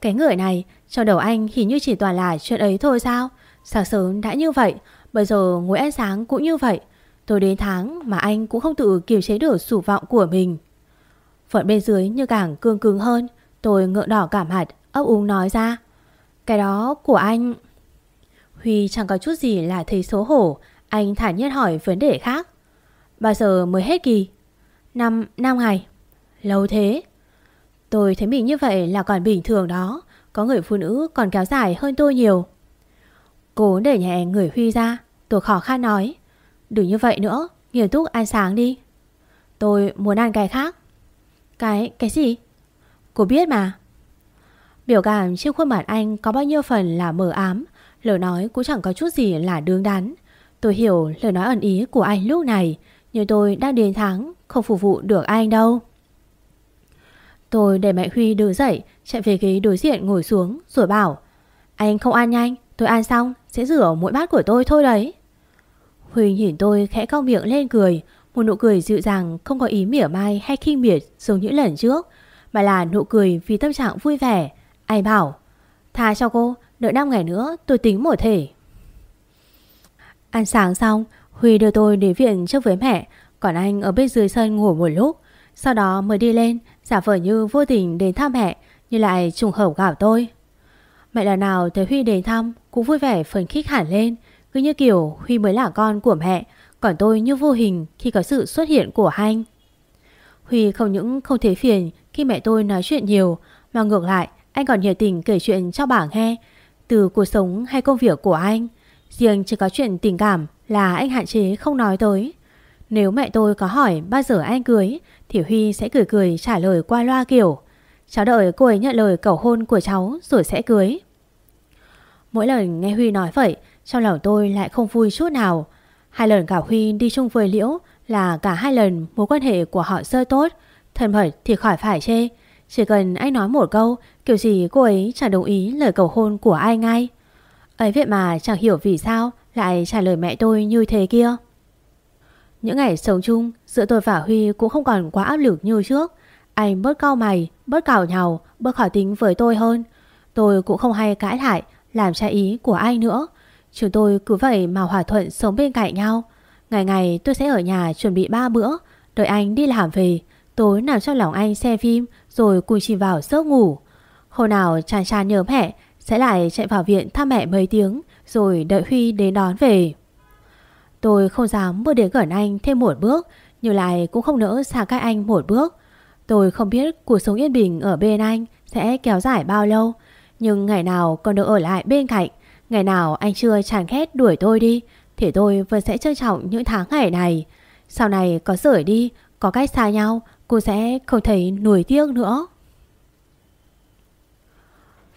Cái người này, trong đầu anh hình như chỉ toàn là chuyện ấy thôi sao? Sáng sớm đã như vậy, Bây giờ ngồi ăn sáng cũng như vậy. Tôi đến tháng mà anh cũng không tự kiềm chế được sủ vọng của mình. Phận bên dưới như càng cương cứng hơn, Tôi ngượng đỏ cả mặt, ấp úng nói ra. Cái đó của anh. Huy chẳng có chút gì là thấy xấu hổ anh thản nhiên hỏi vấn đề khác. Bao giờ mới hết kỳ? Năm, năm ngày. Lâu thế. Tôi thấy mình như vậy là còn bình thường đó. Có người phụ nữ còn kéo dài hơn tôi nhiều. Cố để nhẹ người Huy ra. Tôi khó khăn nói. Đừng như vậy nữa. Nghiêm túc ăn sáng đi. Tôi muốn ăn cái khác. Cái, cái gì? Cô biết mà. Biểu cảm trên khuôn mặt anh có bao nhiêu phần là mờ ám. Lời nói cũng chẳng có chút gì là đương đắn. Tôi hiểu lời nói ẩn ý của anh lúc này Nhưng tôi đang đến tháng Không phục vụ được anh đâu. Tôi để mẹ Huy đưa dậy Chạy về ghế đối diện ngồi xuống Rồi bảo Anh không ăn nhanh Tôi ăn xong sẽ rửa mỗi bát của tôi thôi đấy. Huy nhìn tôi khẽ cong miệng lên cười Một nụ cười dịu dàng không có ý mỉa mai hay khinh miệt giống những lần trước Mà là nụ cười vì tâm trạng vui vẻ. Anh bảo Tha cho cô, đợi 5 ngày nữa tôi tính một thể. Ăn sáng xong, Huy đưa tôi đến viện trước với mẹ, Còn anh ở bên dưới sân ngủ một lúc. Sau đó mới đi lên, Giả vờ như vô tình đến thăm mẹ như lại trùng hợp gặp tôi. Mẹ lần nào thấy Huy đến thăm Cũng vui vẻ phấn khích hẳn lên, Cứ như kiểu Huy mới là con của mẹ, Còn tôi như vô hình khi có sự xuất hiện của anh. Huy không những không thấy phiền Khi mẹ tôi nói chuyện nhiều, Mà ngược lại, anh còn nhiệt tình kể chuyện cho bà nghe, Từ cuộc sống hay công việc của anh. Riêng chỉ có chuyện tình cảm Là anh hạn chế không nói tới. Nếu mẹ tôi có hỏi bao giờ anh cưới, Thì Huy sẽ cười cười trả lời qua loa kiểu, Cháu đợi cô ấy nhận lời cầu hôn của cháu Rồi sẽ cưới. Mỗi lần nghe Huy nói vậy, Trong lòng tôi lại không vui chút nào. Hai lần cả Huy đi chung với Liễu Là cả hai lần mối quan hệ của họ sơ tốt. Thân mật thì khỏi phải chê, Chỉ cần anh nói một câu, Kiểu gì cô ấy chẳng đồng ý lời cầu hôn của ai ngay. Ấy vậy mà chẳng hiểu vì sao Lại trả lời mẹ tôi như thế kia. Những ngày sống chung Giữa tôi và Huy cũng không còn quá áp lực như trước. Anh bớt cao mày Bớt cào nhào, Bớt khỏi tính với tôi hơn. Tôi cũng không hay cãi lại Làm trái ý của anh nữa. Chúng tôi cứ vậy mà hòa thuận sống bên cạnh nhau. Ngày ngày tôi sẽ ở nhà chuẩn bị ba bữa Đợi anh đi làm về. Tối nằm trong lòng anh xem phim Rồi cùng chìm vào giấc ngủ. Hôm nào chàng chàng nhớ mẹ sẽ lại chạy vào viện thăm mẹ mấy tiếng, Rồi đợi Huy đến đón về. Tôi không dám bước đến gần anh thêm một bước, Nhưng lại cũng không nỡ xa cách anh một bước. Tôi không biết cuộc sống yên bình ở bên anh Sẽ kéo dài bao lâu, Nhưng ngày nào còn được ở lại bên cạnh, Ngày nào anh chưa chán ghét đuổi tôi đi, Thì tôi vẫn sẽ trân trọng những tháng ngày này. Sau này có rời đi, Có cách xa nhau Cô sẽ không thấy nuối tiếc nữa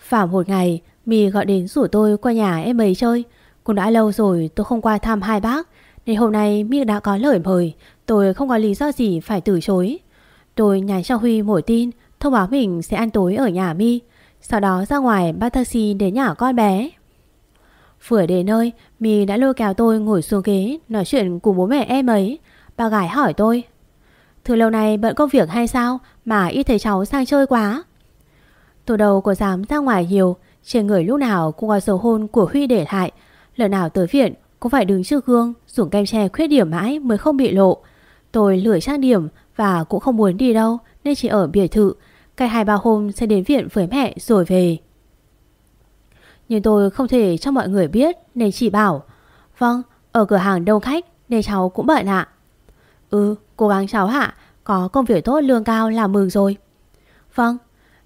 vào một ngày, Mì gọi đến rủ tôi qua nhà em ấy chơi. Cũng đã lâu rồi tôi không qua thăm hai bác. Nên hôm nay Mì đã có lời mời. Tôi không có lý do gì phải từ chối. Tôi nhắn cho Huy một tin, thông báo mình sẽ ăn tối ở nhà Mi. Sau đó ra ngoài bắt taxi đến nhà con bé. Vừa đến nơi, Mì đã lôi kéo tôi ngồi xuống ghế nói chuyện cùng bố mẹ em ấy. Bà gái hỏi tôi. Từ lâu nay bận công việc hay sao mà ít thấy cháu sang chơi quá. Tôi đâu có dám ra ngoài nhiều, Trên người lúc nào cũng có dấu hôn của Huy để lại. Lần nào tới viện Cũng phải đứng trước gương, Dùng kem che khuyết điểm mãi mới không bị lộ. Tôi lười trang điểm Và cũng không muốn đi đâu, Nên chỉ ở biệt thự. Cách hai ba hôm sẽ đến viện với mẹ rồi về. Nhưng tôi không thể cho mọi người biết, Nên chỉ bảo Vâng ở cửa hàng đông khách, Nên cháu cũng bận ạ. Ừ cố gắng cháu hạ Có công việc tốt lương cao là mừng rồi. Vâng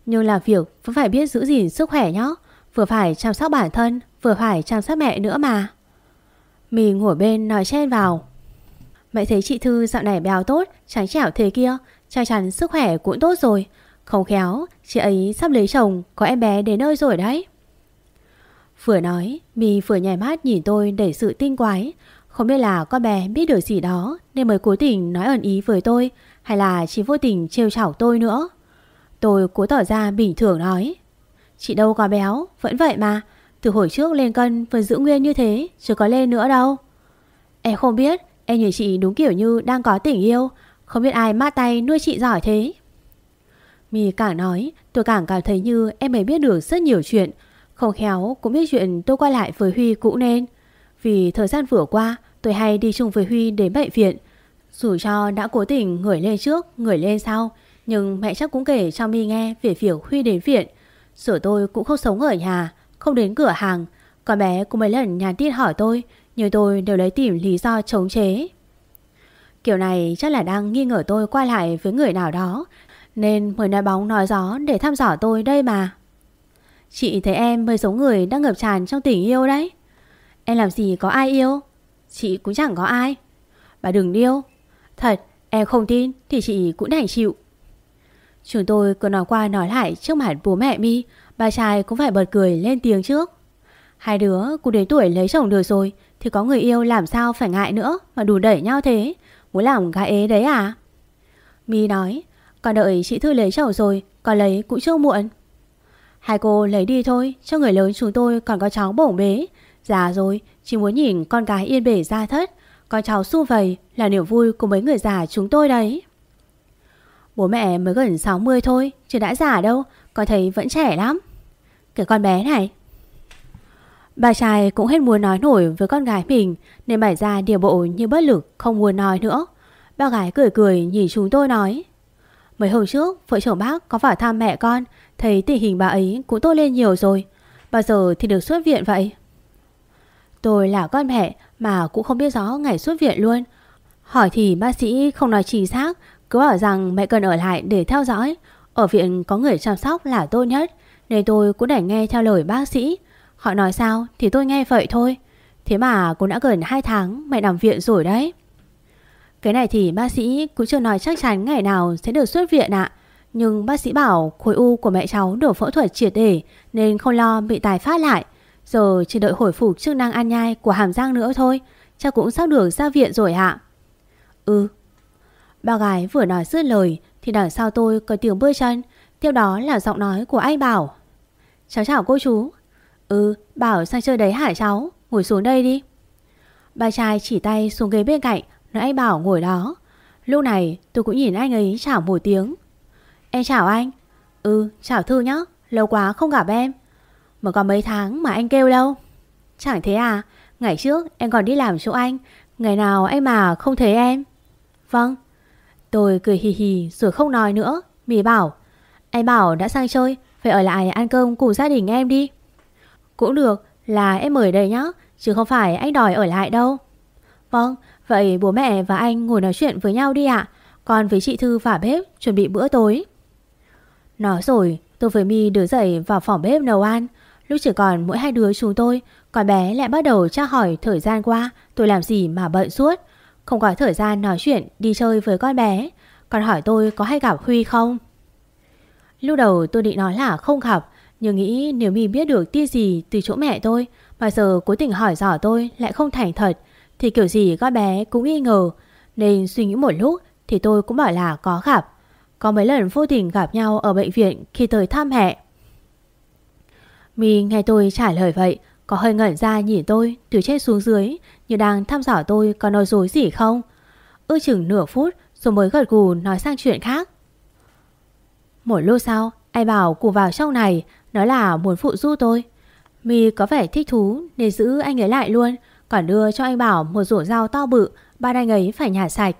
nhưng làm việc vẫn phải biết giữ gìn sức khỏe nhé Vừa phải chăm sóc bản thân, Vừa phải chăm sóc mẹ nữa mà. Mình ngồi bên nói chen vào. Mẹ thấy chị Thư dạo này béo tốt, Trắng trẻo thế kia, Chắc chắn sức khỏe cũng tốt rồi. Không khéo, chị ấy sắp lấy chồng, Có em bé đến nơi rồi đấy. Vừa nói mì vừa nhảy mắt nhìn tôi đầy sự tinh quái. Không biết là con bé biết được gì đó Nên mới cố tình nói ẩn ý với tôi, Hay là chỉ vô tình trêu chảo tôi nữa. Tôi cố tỏ ra bình thường nói. Chị đâu có béo, Vẫn vậy mà. Từ hồi trước lên cân vẫn giữ nguyên như thế Chứ có lên nữa đâu. Em không biết, Em nhìn chị đúng kiểu như đang có tình yêu. Không biết ai mát tay nuôi chị giỏi thế. Mì càng nói, Tôi càng cảm thấy như em ấy biết được rất nhiều chuyện. Không khéo cũng biết chuyện tôi quay lại với Huy cũ nên. Vì thời gian vừa qua, Tôi hay đi chung với Huy đến bệnh viện. Dù cho đã cố tình người lên trước Người lên sau nhưng mẹ chắc cũng kể cho mi nghe về việc Huy đến viện. sửa tôi cũng không sống ở nhà, không đến cửa hàng. còn bé cũng mấy lần nhắn tin hỏi tôi, nhưng tôi đều lấy tìm lý do chống chế. Kiểu này chắc là đang nghi ngờ tôi quay lại với người nào đó, nên mới nói bóng nói gió để thăm dò tôi đây mà. Chị thấy em mới số người đang ngập tràn trong tình yêu đấy. Em làm gì có ai yêu? Chị cũng chẳng có ai. Bà đừng điêu. Thật, em không tin thì chị cũng đành chịu. Chúng tôi cứ nói qua nói lại trước mặt bố mẹ mi, Bà trai cũng phải bật cười lên tiếng trước. Hai đứa cũng đến tuổi lấy chồng được rồi, Thì có người yêu làm sao phải ngại nữa Mà đủ đẩy nhau thế? Muốn làm gái ế đấy à? Mi nói Còn đợi chị Thư lấy chồng rồi Còn lấy cũng chưa muộn. Hai cô lấy đi thôi, Cho người lớn chúng tôi còn có cháu bổng bế. Già rồi, Chỉ muốn nhìn con gái yên bể ra thất. Con cháu su vầy Là niềm vui của mấy người già chúng tôi đấy. Bố mẹ mới gần 60 thôi, Chứ đã già đâu, Con thấy vẫn trẻ lắm. Cái con bé này. Bà trai cũng hết muốn nói nổi với con gái mình, Nên bày ra điều bộ như bất lực, Không muốn nói nữa. Bà gái cười cười nhìn chúng tôi nói. Mấy hôm trước, vợ chồng bác có vào thăm mẹ con, Thấy tình hình bà ấy cũng tốt lên nhiều rồi. Bao giờ thì được xuất viện vậy? Tôi là con mẹ Mà cũng không biết rõ ngày xuất viện luôn. Hỏi thì bác sĩ không nói chính xác cứ bảo rằng mẹ cần ở lại để theo dõi. Ở viện có người chăm sóc là tốt nhất, Nên tôi cũng để nghe theo lời bác sĩ. Họ nói sao thì tôi nghe vậy thôi. Thế mà cũng đã gần 2 tháng mẹ nằm viện rồi đấy. Cái này thì bác sĩ cũng chưa nói chắc chắn ngày nào sẽ được xuất viện ạ. Nhưng bác sĩ bảo khối u của mẹ cháu được phẫu thuật triệt để Nên không lo bị tái phát lại. Giờ chỉ đợi hồi phục chức năng ăn nhai của hàm răng nữa thôi, Chắc cũng sắp được ra viện rồi ạ. Ừ bà gái vừa nói dứt lời, Thì đằng sau tôi có tiếng bước chân, Tiếp đó là giọng nói của anh Bảo. Cháu chào cô chú. Ừ Bảo sang chơi đấy hả cháu? Ngồi xuống đây đi. Bà trai chỉ tay xuống ghế bên cạnh, Nói anh Bảo ngồi đó. Lúc này tôi cũng nhìn anh ấy chào một tiếng. Em chào anh. Ừ chào Thư nhá, Lâu quá không gặp em. Mà có mấy tháng mà anh kêu đâu? Chẳng thế à Ngày trước em còn đi làm chỗ anh, Ngày nào anh mà không thấy em. Vâng. Tôi cười hì hì, rồi không nói nữa. Mì bảo, Anh bảo đã sang chơi, Phải ở lại ăn cơm cùng gia đình em đi. Cũng được, là em mời đây nhá, Chứ không phải anh đòi ở lại đâu. Vâng Vậy bố mẹ và anh ngồi nói chuyện với nhau đi ạ. Còn với chị Thư và bếp, chuẩn bị bữa tối. Nói rồi, tôi với mi đứng dậy vào phòng bếp nấu ăn. Lúc chỉ còn mỗi hai đứa chúng tôi Còn bé lại bắt đầu tra hỏi thời gian qua, Tôi làm gì mà bận suốt. Không có thời gian nói chuyện, đi chơi với con bé. Còn hỏi tôi có hay gặp Huy không? Lúc đầu tôi định nói là không gặp, Nhưng nghĩ nếu mình biết được tin gì từ chỗ mẹ tôi, Mà giờ cố tình hỏi dò tôi lại không thành thật, Thì kiểu gì con bé cũng nghi ngờ. Nên suy nghĩ một lúc Thì tôi cũng bảo là có gặp. Có mấy lần vô tình gặp nhau ở bệnh viện Khi tới thăm mẹ. Mi nghe tôi trả lời vậy, Có hơi ngẩn ra nhìn tôi từ trên xuống dưới như đang thăm dò tôi có nói dối gì không? Ước chừng nửa phút Rồi mới gật gù nói sang chuyện khác. Một lúc sau Anh bảo cụ vào trong này, Nói là muốn phụ giúp tôi. Mi có vẻ thích thú nên giữ anh ấy lại luôn, Còn đưa cho anh Bảo một rổ rau to bự Ba anh ấy phải nhả sạch.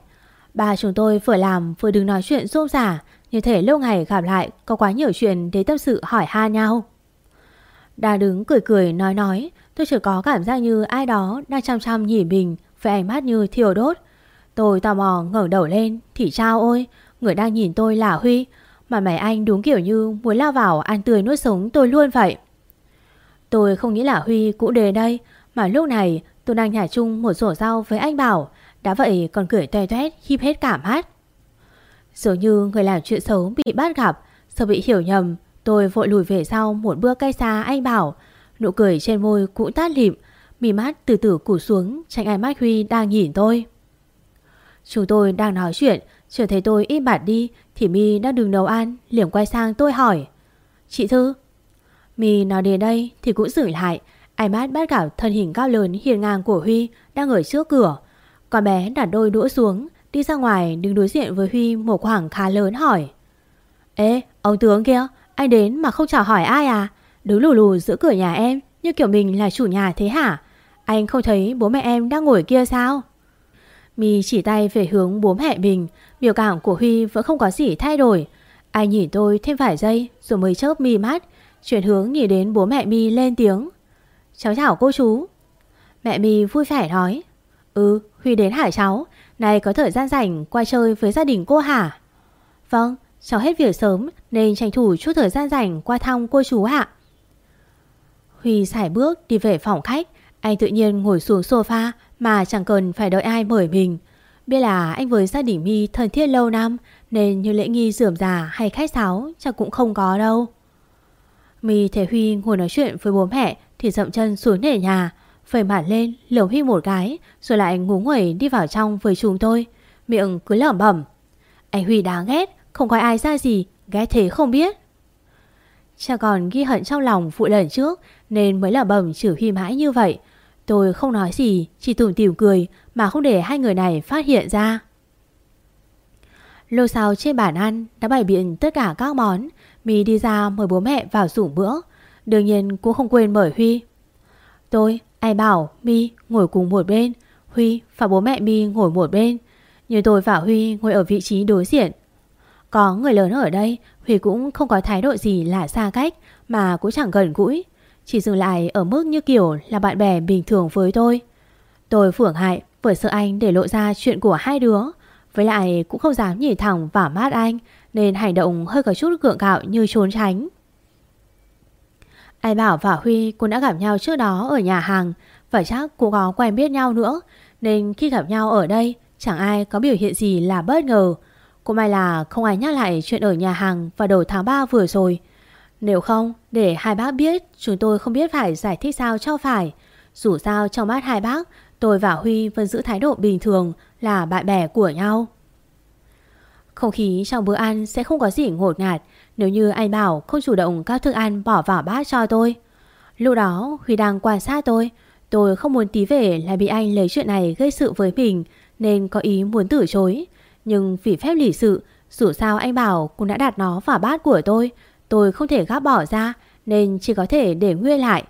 Ba chúng tôi vừa làm vừa đứng nói chuyện rôm rả, Như thể lâu ngày gặp lại Có quá nhiều chuyện để tâm sự hỏi ha nhau. Đà đứng cười cười nói nói Tôi chỉ có cảm giác như ai đó đang chăm chăm nhìn mình với ánh mắt như thiêu đốt. Tôi tò mò ngẩng đầu lên thì trao ôi, người đang nhìn tôi là Huy. Mà mày anh đúng kiểu như muốn lao vào ăn tươi nuốt sống tôi luôn vậy. Tôi không nghĩ là Huy cũng đến đây, mà lúc này tôi đang nhả chung một rổ rau với anh Bảo. Đã vậy còn cười toe toét híp hết cả mắt. Dường như người làm chuyện xấu bị bắt gặp, sợ bị hiểu nhầm Tôi vội lùi về sau một bước cây xa anh bảo Nụ cười trên môi cũng tát lịm Mì mắt từ từ củ xuống, Tránh ánh mắt Huy đang nhìn tôi. Chúng tôi đang nói chuyện, Chờ thấy tôi im bặt đi, Thì Mi đang đứng nấu ăn, liền quay sang tôi hỏi. Chị Thư? Mi nói đến đây thì cũng dừng lại, Ánh mắt bắt gặp thân hình cao lớn hiền ngang của Huy Đang ở trước cửa. Con bé đặt đôi đũa xuống, Đi ra ngoài đứng đối diện với Huy một khoảng khá lớn hỏi. Ê, ông tướng kia, anh đến mà không chào hỏi ai à? Đứng lù lù giữa cửa nhà em, Như kiểu mình là chủ nhà thế hả? Anh không thấy bố mẹ em đang ngồi kia sao? Mi chỉ tay về hướng bố mẹ mình, Biểu cảm của Huy vẫn không có gì thay đổi. Anh nhìn tôi thêm vài giây Rồi mới chớp mi mắt, Chuyển hướng nhìn đến bố mẹ Mi lên tiếng. Cháu chào cô chú. Mẹ Mi vui vẻ nói. Ừ Huy đến hả cháu? Này có thời gian rảnh qua chơi với gia đình cô hả? Vâng Cháu hết việc sớm nên tranh thủ chút thời gian rảnh qua thăm cô chú ạ. Huy xài bước đi về phòng khách. Anh tự nhiên ngồi xuống sofa mà chẳng cần phải đợi ai mời mình. Biết là anh với gia đình mi thân thiết lâu năm nên như lễ nghi dườm già hay khách sáo chắc cũng không có đâu. Mi thấy Huy ngồi nói chuyện với bố mẹ thì dậm chân xuống nền nhà, phẩy mặt lên lườm Huy một cái rồi lại ngủ nguẩy đi vào trong với chúng tôi. Miệng cứ lẩm bẩm. Anh Huy đáng ghét, không có ai ra gì Ghét thế không biết Cha còn ghi hận trong lòng vụ lần trước nên mới là bẩm chửi Huy mãi như vậy. Tôi không nói gì Chỉ tủm tỉm cười Mà không để hai người này phát hiện ra. Lô sau trên bàn ăn Đã bày biện tất cả các món. Mì đi ra mời bố mẹ vào rủ bữa. Đương nhiên cũng không quên mời Huy. Tôi, ai bảo mi ngồi cùng một bên Huy và bố mẹ mi ngồi một bên. Như tôi và Huy ngồi ở vị trí đối diện. Có người lớn ở đây Huy cũng không có thái độ gì là xa cách Mà cũng chẳng gần gũi. Chỉ dừng lại ở mức như kiểu là bạn bè bình thường với tôi. Tôi phưởng hại bởi sợ anh để lộ ra chuyện của hai đứa. Với lại cũng không dám nhìn thẳng vào mắt anh, Nên hành động hơi có chút gượng gạo như trốn tránh. Ai bảo và Huy cũng đã gặp nhau trước đó ở nhà hàng, Và chắc cũng có quen biết nhau nữa. Nên khi gặp nhau ở đây, Chẳng ai có biểu hiện gì là bất ngờ. Cũng may là không ai nhắc lại chuyện ở nhà hàng vào đầu tháng 3 vừa rồi. Nếu không, để hai bác biết, Chúng tôi không biết phải giải thích sao cho phải. Dù sao trong mắt hai bác, Tôi và Huy vẫn giữ thái độ bình thường, Là bạn bè của nhau. Không khí trong bữa ăn sẽ không có gì ngột ngạt Nếu như anh bảo không chủ động các thức ăn bỏ vào bát cho tôi. Lúc đó, Huy đang quan sát tôi. Tôi không muốn tí về lại bị anh lấy chuyện này gây sự với mình, Nên có ý muốn từ chối. Nhưng vì phép lỉ sự, Dù sao anh bảo cũng đã đặt nó vào bát của tôi Tôi không thể gác bỏ ra, Nên chỉ có thể để nguyên lại.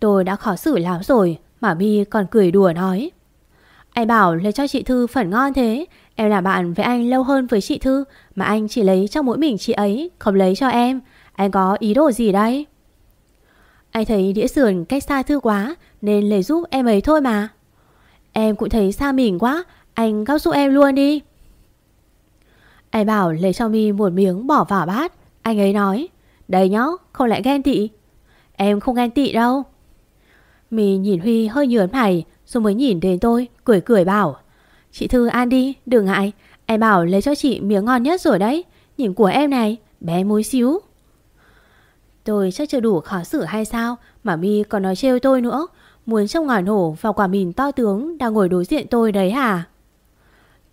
Tôi đã khó xử lắm rồi, Mà Bi còn cười đùa nói. Anh bảo lấy cho chị Thư phần ngon thế, Em là bạn với anh lâu hơn với chị Thư, Mà anh chỉ lấy cho mỗi mình chị ấy, Không lấy cho em. Anh có ý đồ gì đây? Anh thấy đĩa sườn cách xa Thư quá, Nên lấy giúp em ấy thôi mà. Em cũng thấy xa mình quá, Anh gắp giúp em luôn đi. Ai bảo lấy cho mi một miếng bỏ vào bát. Anh ấy nói đấy nhá, không lại ghen tị? Em không ghen tị đâu. Mì nhìn Huy hơi nhớn mày, Rồi mới nhìn đến tôi, cười cười bảo, Chị Thư ăn đi, đừng ngại. Em bảo lấy cho chị miếng ngon nhất rồi đấy, Nhìn của em này, bé muối xíu. Tôi chắc chưa đủ khó xử hay sao Mà Mi còn nói trêu tôi nữa, Muốn trông ngòi nổ vào quả mìn to tướng Đang ngồi đối diện tôi đấy hả?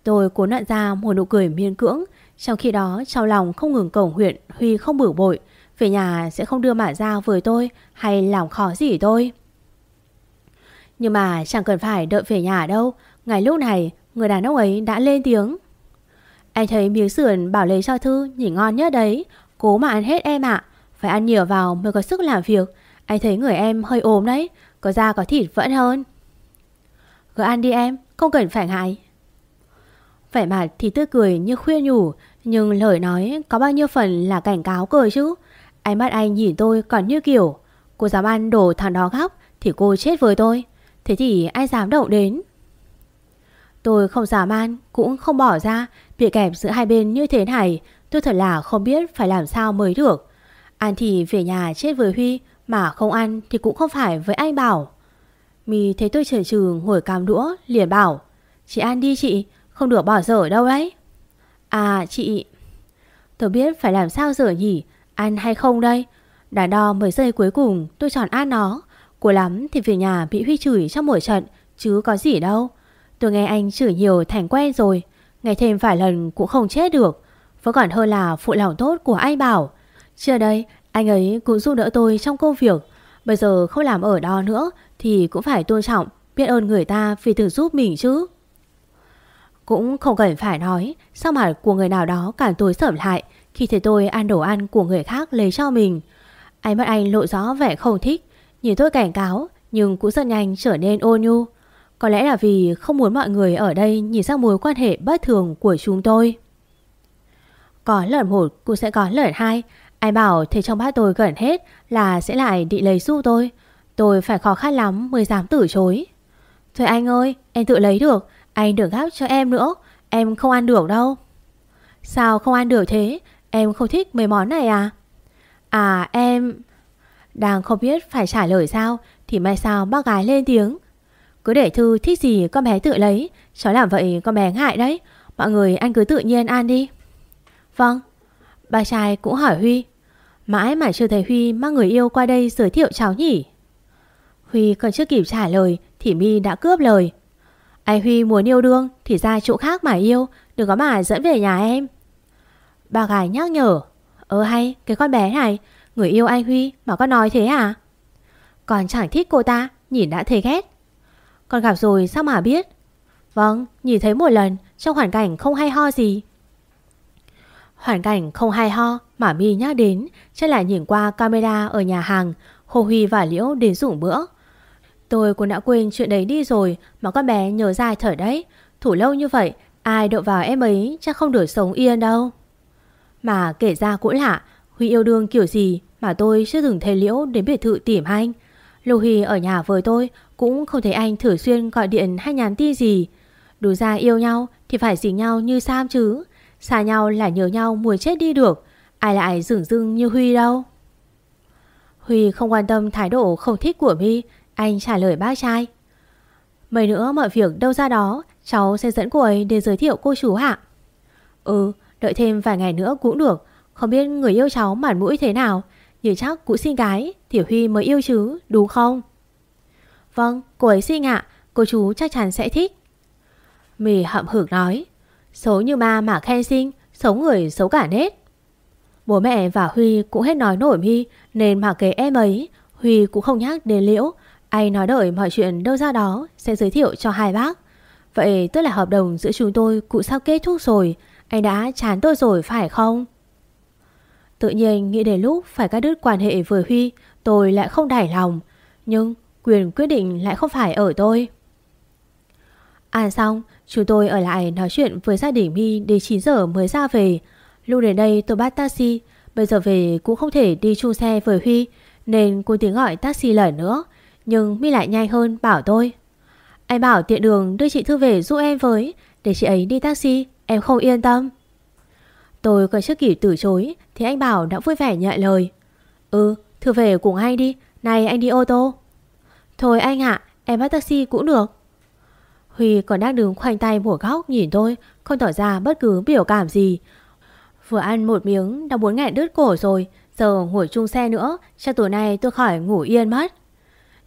Tôi cố nặn ra một nụ cười miên cưỡng trong khi đó, trong lòng không ngừng cầu huyện Huy không bử bội, Về nhà sẽ không đưa mạ ra với tôi Hay làm khó gì tôi. Nhưng mà chẳng cần phải đợi về nhà đâu, Ngay lúc này, Người đàn ông ấy đã lên tiếng. Anh thấy miếng sườn bảo lấy cho Thư Nhìn ngon nhất đấy, Cố mà ăn hết em ạ. Phải ăn nhiều vào mới có sức làm việc. Anh thấy người em hơi ốm đấy, Có da có thịt vẫn hơn. Cứ ăn đi em, Không cần phải ngại. Vẻ mặt thì tươi cười như khuyên nhủ, Nhưng lời nói có bao nhiêu phần là cảnh cáo cười chứ? Ánh mắt anh nhìn tôi còn như kiểu, Cô dám ăn đồ thằng đó khóc Thì cô chết với tôi, Thế thì ai dám động đến? Tôi không dám ăn, Cũng không bỏ ra, Bị kẹp giữa hai bên như thế này, Tôi thật là không biết phải làm sao mới được. Ăn thì về nhà chết với Huy, Mà không ăn thì cũng không phải với anh Bảo. Mì thấy tôi trở trừ ngồi cam đũa, liền bảo, Chị ăn đi chị không được bỏ dở đâu đấy. À chị, Tôi biết phải làm sao dở nhỉ? Ăn hay không đây? Đã đo 10 giây cuối cùng, tôi chọn ăn nó. Cố lắm thì về nhà bị Huy chửi trong mỗi trận, Chứ có gì đâu. Tôi nghe anh chửi nhiều thành quen rồi, Nghe thêm vài lần cũng không chết được. Vẫn còn hơn là phụ lòng tốt của anh Bảo, Chưa đây, Anh ấy cũng giúp đỡ tôi trong công việc. Bây giờ không làm ở đó nữa Thì cũng phải tôn trọng, Biết ơn người ta vì từng giúp mình chứ. Cũng không cần phải nói Sao mặt của người nào đó càng tối sởm lại Khi thấy tôi ăn đồ ăn của người khác lấy cho mình Ánh mắt anh lộ rõ vẻ không thích Nhìn tôi cảnh cáo Nhưng cũng rất nhanh trở nên ô nhu có lẽ là vì không muốn mọi người ở đây nhìn sang mối quan hệ bất thường của chúng tôi. Có lần một cũng sẽ có lần hai. Ai bảo thế trong bát tôi gần hết là sẽ lại định lấy giúp tôi. Tôi phải khó khăn lắm mới dám từ chối. Thôi anh ơi, em tự lấy được. Anh đừng gắp cho em nữa. Em không ăn được đâu. Sao không ăn được thế? Em không thích mấy món này à? À em... Đang không biết phải trả lời sao, Thì mai sao bác gái lên tiếng cứ để Thư thích gì con bé tự lấy Cháu làm vậy con bé ngại đấy Mọi người anh cứ tự nhiên ăn đi Vâng Bà trai cũng hỏi Huy Mãi mà chưa thấy Huy mang người yêu qua đây giới thiệu cháu nhỉ Huy còn chưa kịp trả lời Thì mi đã cướp lời anh Huy muốn yêu đương Thì ra chỗ khác mà yêu, Đừng có mà dẫn về nhà em. Bà gái nhắc nhở, Ơ hay, cái con bé này, Người yêu anh Huy mà có nói thế à? Còn chẳng thích cô ta, Nhìn đã thấy ghét. Con gặp rồi sao mà biết? Vâng nhìn thấy một lần, Trong hoàn cảnh không hay ho gì. Hoàn cảnh không hay ho Mà mi nhắc đến Chắc là nhìn qua camera ở nhà hàng, Hồ Huy và Liễu đến dùng bữa. Tôi cũng đã quên chuyện đấy đi rồi Mà con bé nhớ dài thở đấy. Thủ lâu như vậy, Ai đậu vào em ấy chắc không được sống yên đâu. Mà kể ra cũng lạ, Huy yêu đương kiểu gì mà tôi chưa từng thấy Liễu đến biệt thự tìm anh. Lưu Huy ở nhà với tôi Cũng không thấy anh thử xuyên gọi điện hay nhắn tin gì. Đủ ra yêu nhau Thì phải dính nhau như Sam chứ. Xa nhau là nhớ nhau muốn chết đi được, Ai lại dửng dưng như Huy đâu. Huy không quan tâm thái độ không thích của My anh trả lời bác trai. Mấy nữa mọi việc đâu ra đó, Cháu sẽ dẫn cô ấy để giới thiệu cô chú hả Ừ Đợi thêm vài ngày nữa cũng được. Không biết người yêu cháu mặt mũi thế nào, Như chắc cũng xin gái, tiểu Huy mới yêu chứ, đúng không? Vâng cô ấy xinh ạ, Cô chú chắc chắn sẽ thích. Mì hậm hực nói Xấu như ma mà khen xinh Xấu người xấu cả nết. Bố mẹ và Huy cũng hết nói nổi mi, Nên mà kể em ấy, Huy cũng không nhắc đến liễu anh nói đợi mọi chuyện đâu ra đó, Sẽ giới thiệu cho hai bác. Vậy tức là hợp đồng giữa chúng tôi cũng sắp kết thúc rồi, Anh đã chán tôi rồi phải không? Tự nhiên nghĩ đến lúc phải cắt đứt quan hệ với Huy, Tôi lại không đẩy lòng. Nhưng quyền quyết định lại không phải ở tôi. Ăn xong, Chúng tôi ở lại nói chuyện với gia đình My Đến 9 giờ mới ra về. Lúc đến đây tôi bắt taxi, Bây giờ về cũng không thể đi chung xe với Huy, Nên cô tiếng gọi taxi lần nữa. Nhưng mi lại nhanh hơn, bảo tôi. Anh bảo tiện đường đưa chị Thư về giúp em với, Để chị ấy đi taxi, Em không yên tâm. Tôi còn chưa kịp từ chối, Thì anh Bảo đã vui vẻ nhận lời. Ừ Thư về cùng anh đi, Này anh đi ô tô. Thôi anh ạ, Em bắt taxi cũng được. Huy còn đang đứng khoanh tay một góc nhìn tôi, Không tỏ ra bất cứ biểu cảm gì. Vừa ăn một miếng đã muốn nghẹn đứt cổ rồi, Giờ ngồi chung xe nữa Cho tối nay tôi khỏi ngủ yên mất.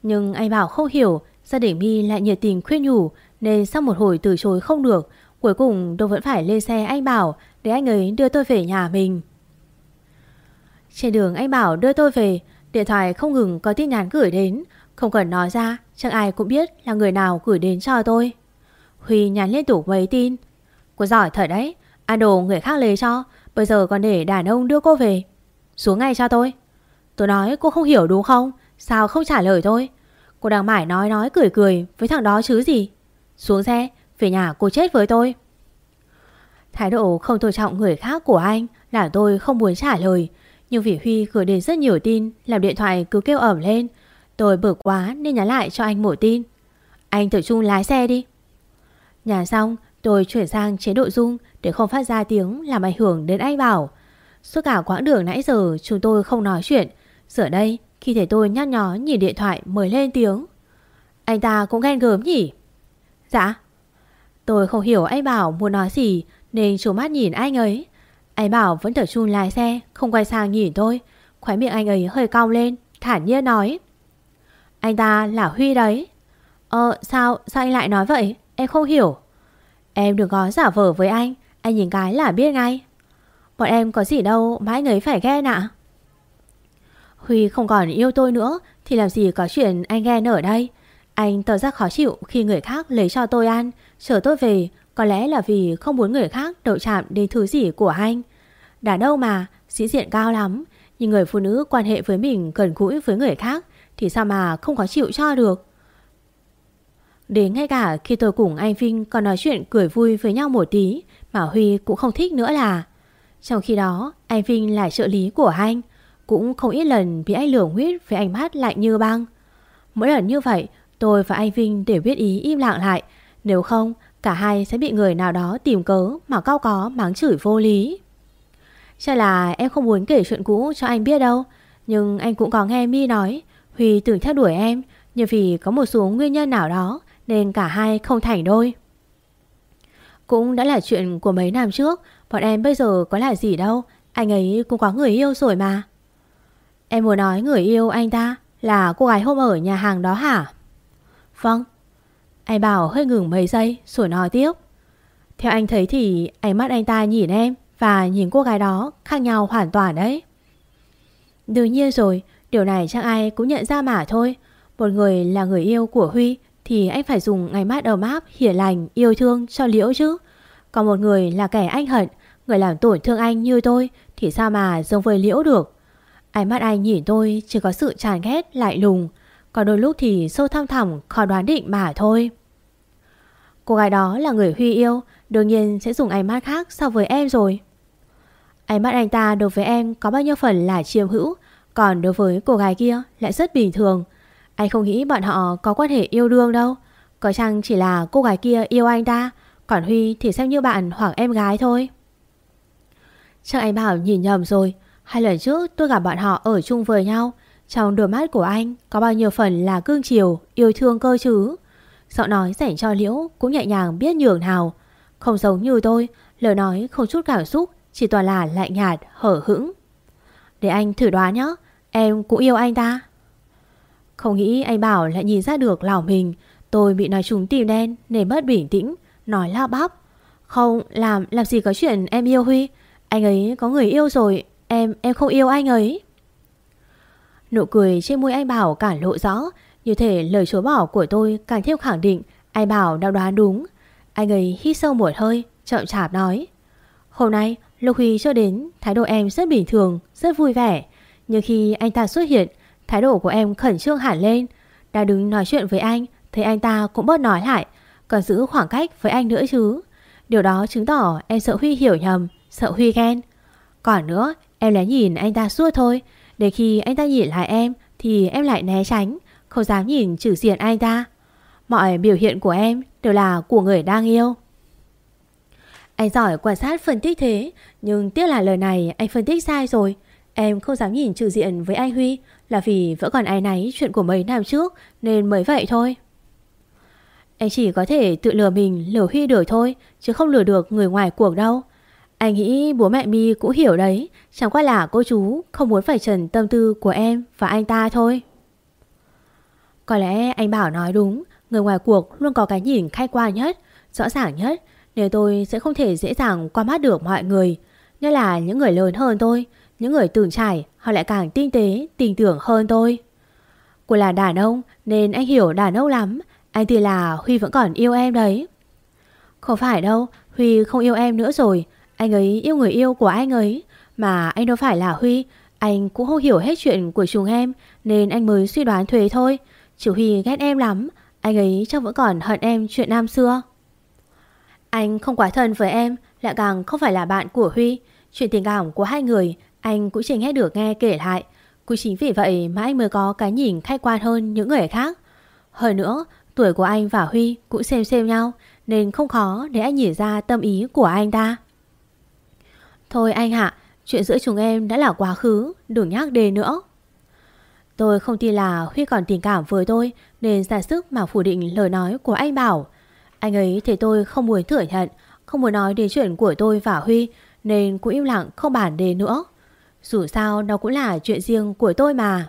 Nhưng anh Bảo không hiểu, Gia đình My lại nhiệt tình khuyên nhủ, Nên sau một hồi từ chối không được, Cuối cùng tôi vẫn phải lên xe anh Bảo Để anh ấy đưa tôi về nhà mình. Trên đường anh Bảo đưa tôi về, Điện thoại không ngừng có tin nhắn gửi đến. Không cần nói ra, Chẳng ai cũng biết là người nào gửi đến cho tôi. Huy nhắn liên tục mấy tin. Cô giỏi thật đấy, Ăn đồ người khác lấy cho, Bây giờ còn để đàn ông đưa cô về. Xuống ngay cho tôi. Tôi nói cô không hiểu đúng không? Sao không trả lời tôi Cô đang mải nói nói cười cười với thằng đó chứ gì? Xuống xe, Về nhà cô chết với tôi. Thái độ không tôn trọng người khác của anh Là tôi không muốn trả lời. Nhưng vì Huy gửi đến rất nhiều tin, Làm điện thoại cứ kêu ẩm lên. Tôi bực quá nên nhắn lại cho anh một tin. Anh tự chung lái xe đi. Nhà xong, tôi chuyển sang chế độ rung Để không phát ra tiếng làm ảnh hưởng đến anh Bảo. Suốt cả quãng đường nãy giờ chúng tôi không nói chuyện. Giờ đây khi thấy tôi nhăn nhó nhìn điện thoại mới lên tiếng. Anh ta cũng ghen gớm nhỉ? Dạ. Tôi không hiểu anh Bảo muốn nói gì, Nên trốn mắt nhìn anh ấy. Anh Bảo vẫn tập trung lái xe, Không quay sang nhìn tôi. Khóe miệng anh ấy hơi cong lên, Thản nhiên nói. Anh ta là Huy đấy. Ờ sao sao anh lại nói vậy? Em không hiểu. Em đừng có giả vờ với anh Anh nhìn cái là biết ngay. Bọn em có gì đâu mà anh ấy phải ghen ạ. Huy không còn yêu tôi nữa Thì làm gì có chuyện anh ghen ở đây? Anh tỏ ra khó chịu khi người khác lấy cho tôi ăn. Chở tôi về Có lẽ là vì không muốn người khác đậu chạm đến thứ gì của anh. Đã đâu mà Sĩ diện cao lắm. Nhưng người phụ nữ quan hệ với mình gần gũi với người khác Thì sao mà không có chịu cho được? Đến ngay cả khi tôi cùng anh Vinh còn nói chuyện cười vui với nhau một tí mà Huy cũng không thích nữa là. Trong khi đó, anh Vinh là trợ lý của anh, cũng không ít lần bị anh lường huyết với ánh mắt lạnh như băng. Mỗi lần như vậy, tôi và anh Vinh đều biết ý im lặng lại, nếu không cả hai sẽ bị người nào đó tìm cớ mà cao có mắng chửi vô lý. Chắc là em không muốn kể chuyện cũ cho anh biết đâu, nhưng anh cũng có nghe Mi nói Huy từng theo đuổi em, nhưng vì có một số nguyên nhân nào đó nên cả hai không thành đôi. Cũng đã là chuyện của mấy năm trước, bọn em bây giờ có là gì đâu, anh ấy cũng có người yêu rồi mà. Em muốn nói người yêu anh ta là cô gái hôm ở nhà hàng đó hả? Vâng. Anh bảo hơi ngừng mấy giây rồi nói tiếp. Theo anh thấy thì ánh mắt anh ta nhìn em và nhìn cô gái đó khác nhau hoàn toàn đấy. Đương nhiên rồi, điều này chắc ai cũng nhận ra mà thôi. Một người là người yêu của Huy thì anh phải dùng ngày mắt ấm áp, hiền lành, yêu thương cho Liễu chứ. Còn một người là kẻ anh hận, người làm tổn thương anh như tôi thì sao mà giống với Liễu được. Ánh mắt anh nhìn tôi chỉ có sự chán ghét, lại lùng. Có đôi lúc thì sâu thăm thẳm, khó đoán định mà thôi. Cô gái đó là người Huy yêu, đương nhiên sẽ dùng ánh mắt khác so với em rồi. Ánh mắt anh ta đối với em có bao nhiêu phần là chiêm hữu, còn đối với cô gái kia lại rất bình thường. Anh không nghĩ bọn họ có quan hệ yêu đương đâu. Có chăng chỉ là cô gái kia yêu anh ta, còn Huy thì xem như bạn hoặc em gái thôi. Chắc anh bảo nhìn nhầm rồi. Hai lần trước tôi gặp bọn họ ở chung với nhau. Trong đôi mắt của anh có bao nhiêu phần là cương chiều, yêu thương cơ chứ. Giọng nói dành cho Liễu cũng nhẹ nhàng biết nhường nào. Không giống như tôi, lời nói không chút cảm xúc, chỉ toàn là lạnh nhạt, hở hững. Để anh thử đoán nhé, em cũng yêu anh ta. Không nghĩ anh Bảo lại nhìn ra được lòng mình. Tôi bị nói trúng tim đen nên mất bình tĩnh, nói lo bắp. Không, làm làm gì có chuyện em yêu Huy. Anh ấy có người yêu rồi, em em không yêu anh ấy. Nụ cười trên môi anh Bảo càng lộ rõ, như thể lời chối bỏ của tôi càng thêm khẳng định anh Bảo đã đoán đúng. Anh ấy hít sâu một hơi, chậm chạp nói. Hôm nay, Lục Huy cho đến, thái độ em rất bình thường, rất vui vẻ. Nhưng khi anh ta xuất hiện, thái độ của em khẩn trương hẳn lên. Đã đứng nói chuyện với anh, thấy anh ta cũng bớt nói lại, còn giữ khoảng cách với anh nữa chứ. Điều đó chứng tỏ em sợ Huy hiểu nhầm, sợ Huy ghen. Còn nữa, em lén nhìn anh ta suốt thôi. Để khi anh ta nhìn lại em, thì em lại né tránh, không dám nhìn trừ diện anh ta. Mọi biểu hiện của em đều là của người đang yêu. Anh giỏi quan sát phân tích thế, nhưng tiếc là lời này anh phân tích sai rồi. Em không dám nhìn trừ diện với anh Huy là vì vẫn còn ai náy chuyện của mấy năm trước nên mới vậy thôi. Anh chỉ có thể tự lừa mình lừa Huy được thôi chứ không lừa được người ngoài cuộc đâu. Anh nghĩ bố mẹ mi cũng hiểu đấy, chẳng qua là cô chú không muốn phải trần tâm tư của em và anh ta thôi. Có lẽ anh Bảo nói đúng, người ngoài cuộc luôn có cái nhìn khách quan nhất, rõ ràng nhất, nên tôi sẽ không thể dễ dàng qua mắt được mọi người. Nhất là những người lớn hơn tôi, những người từng trải, họ lại càng tinh tế, tin tưởng hơn tôi. Cô là đàn ông nên anh hiểu đàn ông lắm, anh thì là Huy vẫn còn yêu em đấy. Không phải đâu, Huy không yêu em nữa rồi, anh ấy yêu người yêu của anh ấy, mà anh đâu phải là Huy, anh cũng không hiểu hết chuyện của chúng em nên anh mới suy đoán thuế thôi. Chỉ Huy ghét em lắm, anh ấy chắc vẫn còn hận em chuyện năm xưa. Anh không quá thân với em, lại càng không phải là bạn của Huy. Chuyện tình cảm của hai người, anh cũng chỉ nghe được nghe kể lại. Cũng chính vì vậy mà anh mới có cái nhìn khách quan hơn những người khác. Hơn nữa, tuổi của anh và Huy cũng xem xem nhau, nên không khó để anh nhìn ra tâm ý của anh ta. Thôi anh hạ chuyện giữa chúng em đã là quá khứ, đừng nhắc đề nữa. Tôi không tin là Huy còn tình cảm với tôi nên ra sức mà phủ định lời nói của anh Bảo. Anh ấy thấy tôi không muốn thừa nhận, không muốn nói đến chuyện của tôi và Huy nên cũng im lặng không bàn đề nữa. Dù sao nó cũng là chuyện riêng của tôi mà.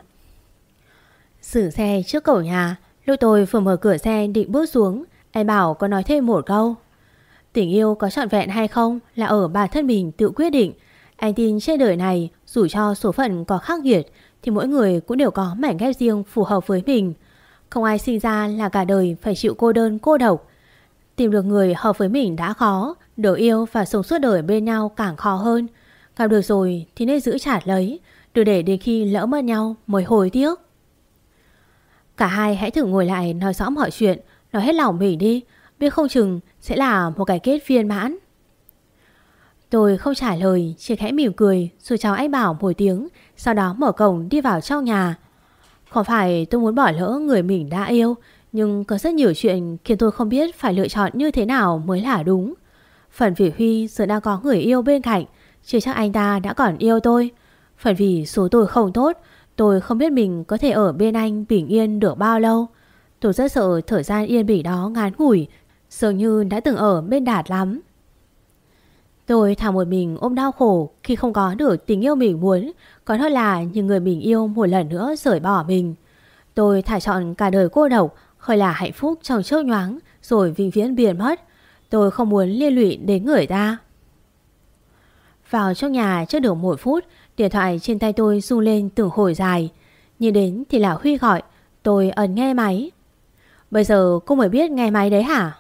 Sử xe trước cổng nhà, lúc tôi vừa mở cửa xe định bước xuống, anh Bảo có nói thêm một câu. Tình yêu có trọn vẹn hay không là ở bản thân mình tự quyết định. Anh tin trên đời này, dù cho số phận có khắc nghiệt, thì mỗi người cũng đều có mảnh ghép riêng phù hợp với mình. Không ai sinh ra là cả đời phải chịu cô đơn cô độc. Tìm được người hợp với mình đã khó, được yêu và sống suốt đời bên nhau càng khó hơn. Gặp được rồi thì nên giữ chặt lấy, đừng để đến khi lỡ mất nhau mới hồi tiếc. Cả hai hãy thử ngồi lại nói rõ mọi chuyện, nói hết lòng mình đi, biết không chừng sẽ là một cái kết viên mãn. Tôi không trả lời, chỉ khẽ mỉm cười rồi chào anh Bảo một tiếng, sau đó mở cổng đi vào trong nhà. Không phải tôi muốn bỏ lỡ người mình đã yêu, nhưng có rất nhiều chuyện khiến tôi không biết phải lựa chọn như thế nào mới là đúng. Phần vì Huy giờ đang có người yêu bên cạnh, chưa chắc anh ta đã còn yêu tôi. Phần vì số tôi không tốt, tôi không biết mình có thể ở bên anh bình yên được bao lâu. Tôi rất sợ thời gian yên bỉ đó ngắn ngủi, dường như đã từng ở bên Đạt lắm. Tôi thả một mình ôm đau khổ khi không có được tình yêu mình muốn, còn hơn là những người mình yêu một lần nữa rời bỏ mình. Tôi thả chọn cả đời cô độc, hơi là hạnh phúc trong chớp nhoáng, rồi vĩnh viễn biến mất. Tôi không muốn liên lụy đến người ta. Vào trong nhà chưa được một phút, Điện thoại trên tay tôi rung lên từng hồi dài Nhìn đến thì là Huy gọi Tôi ấn nghe máy Bây giờ cô mới biết nghe máy đấy hả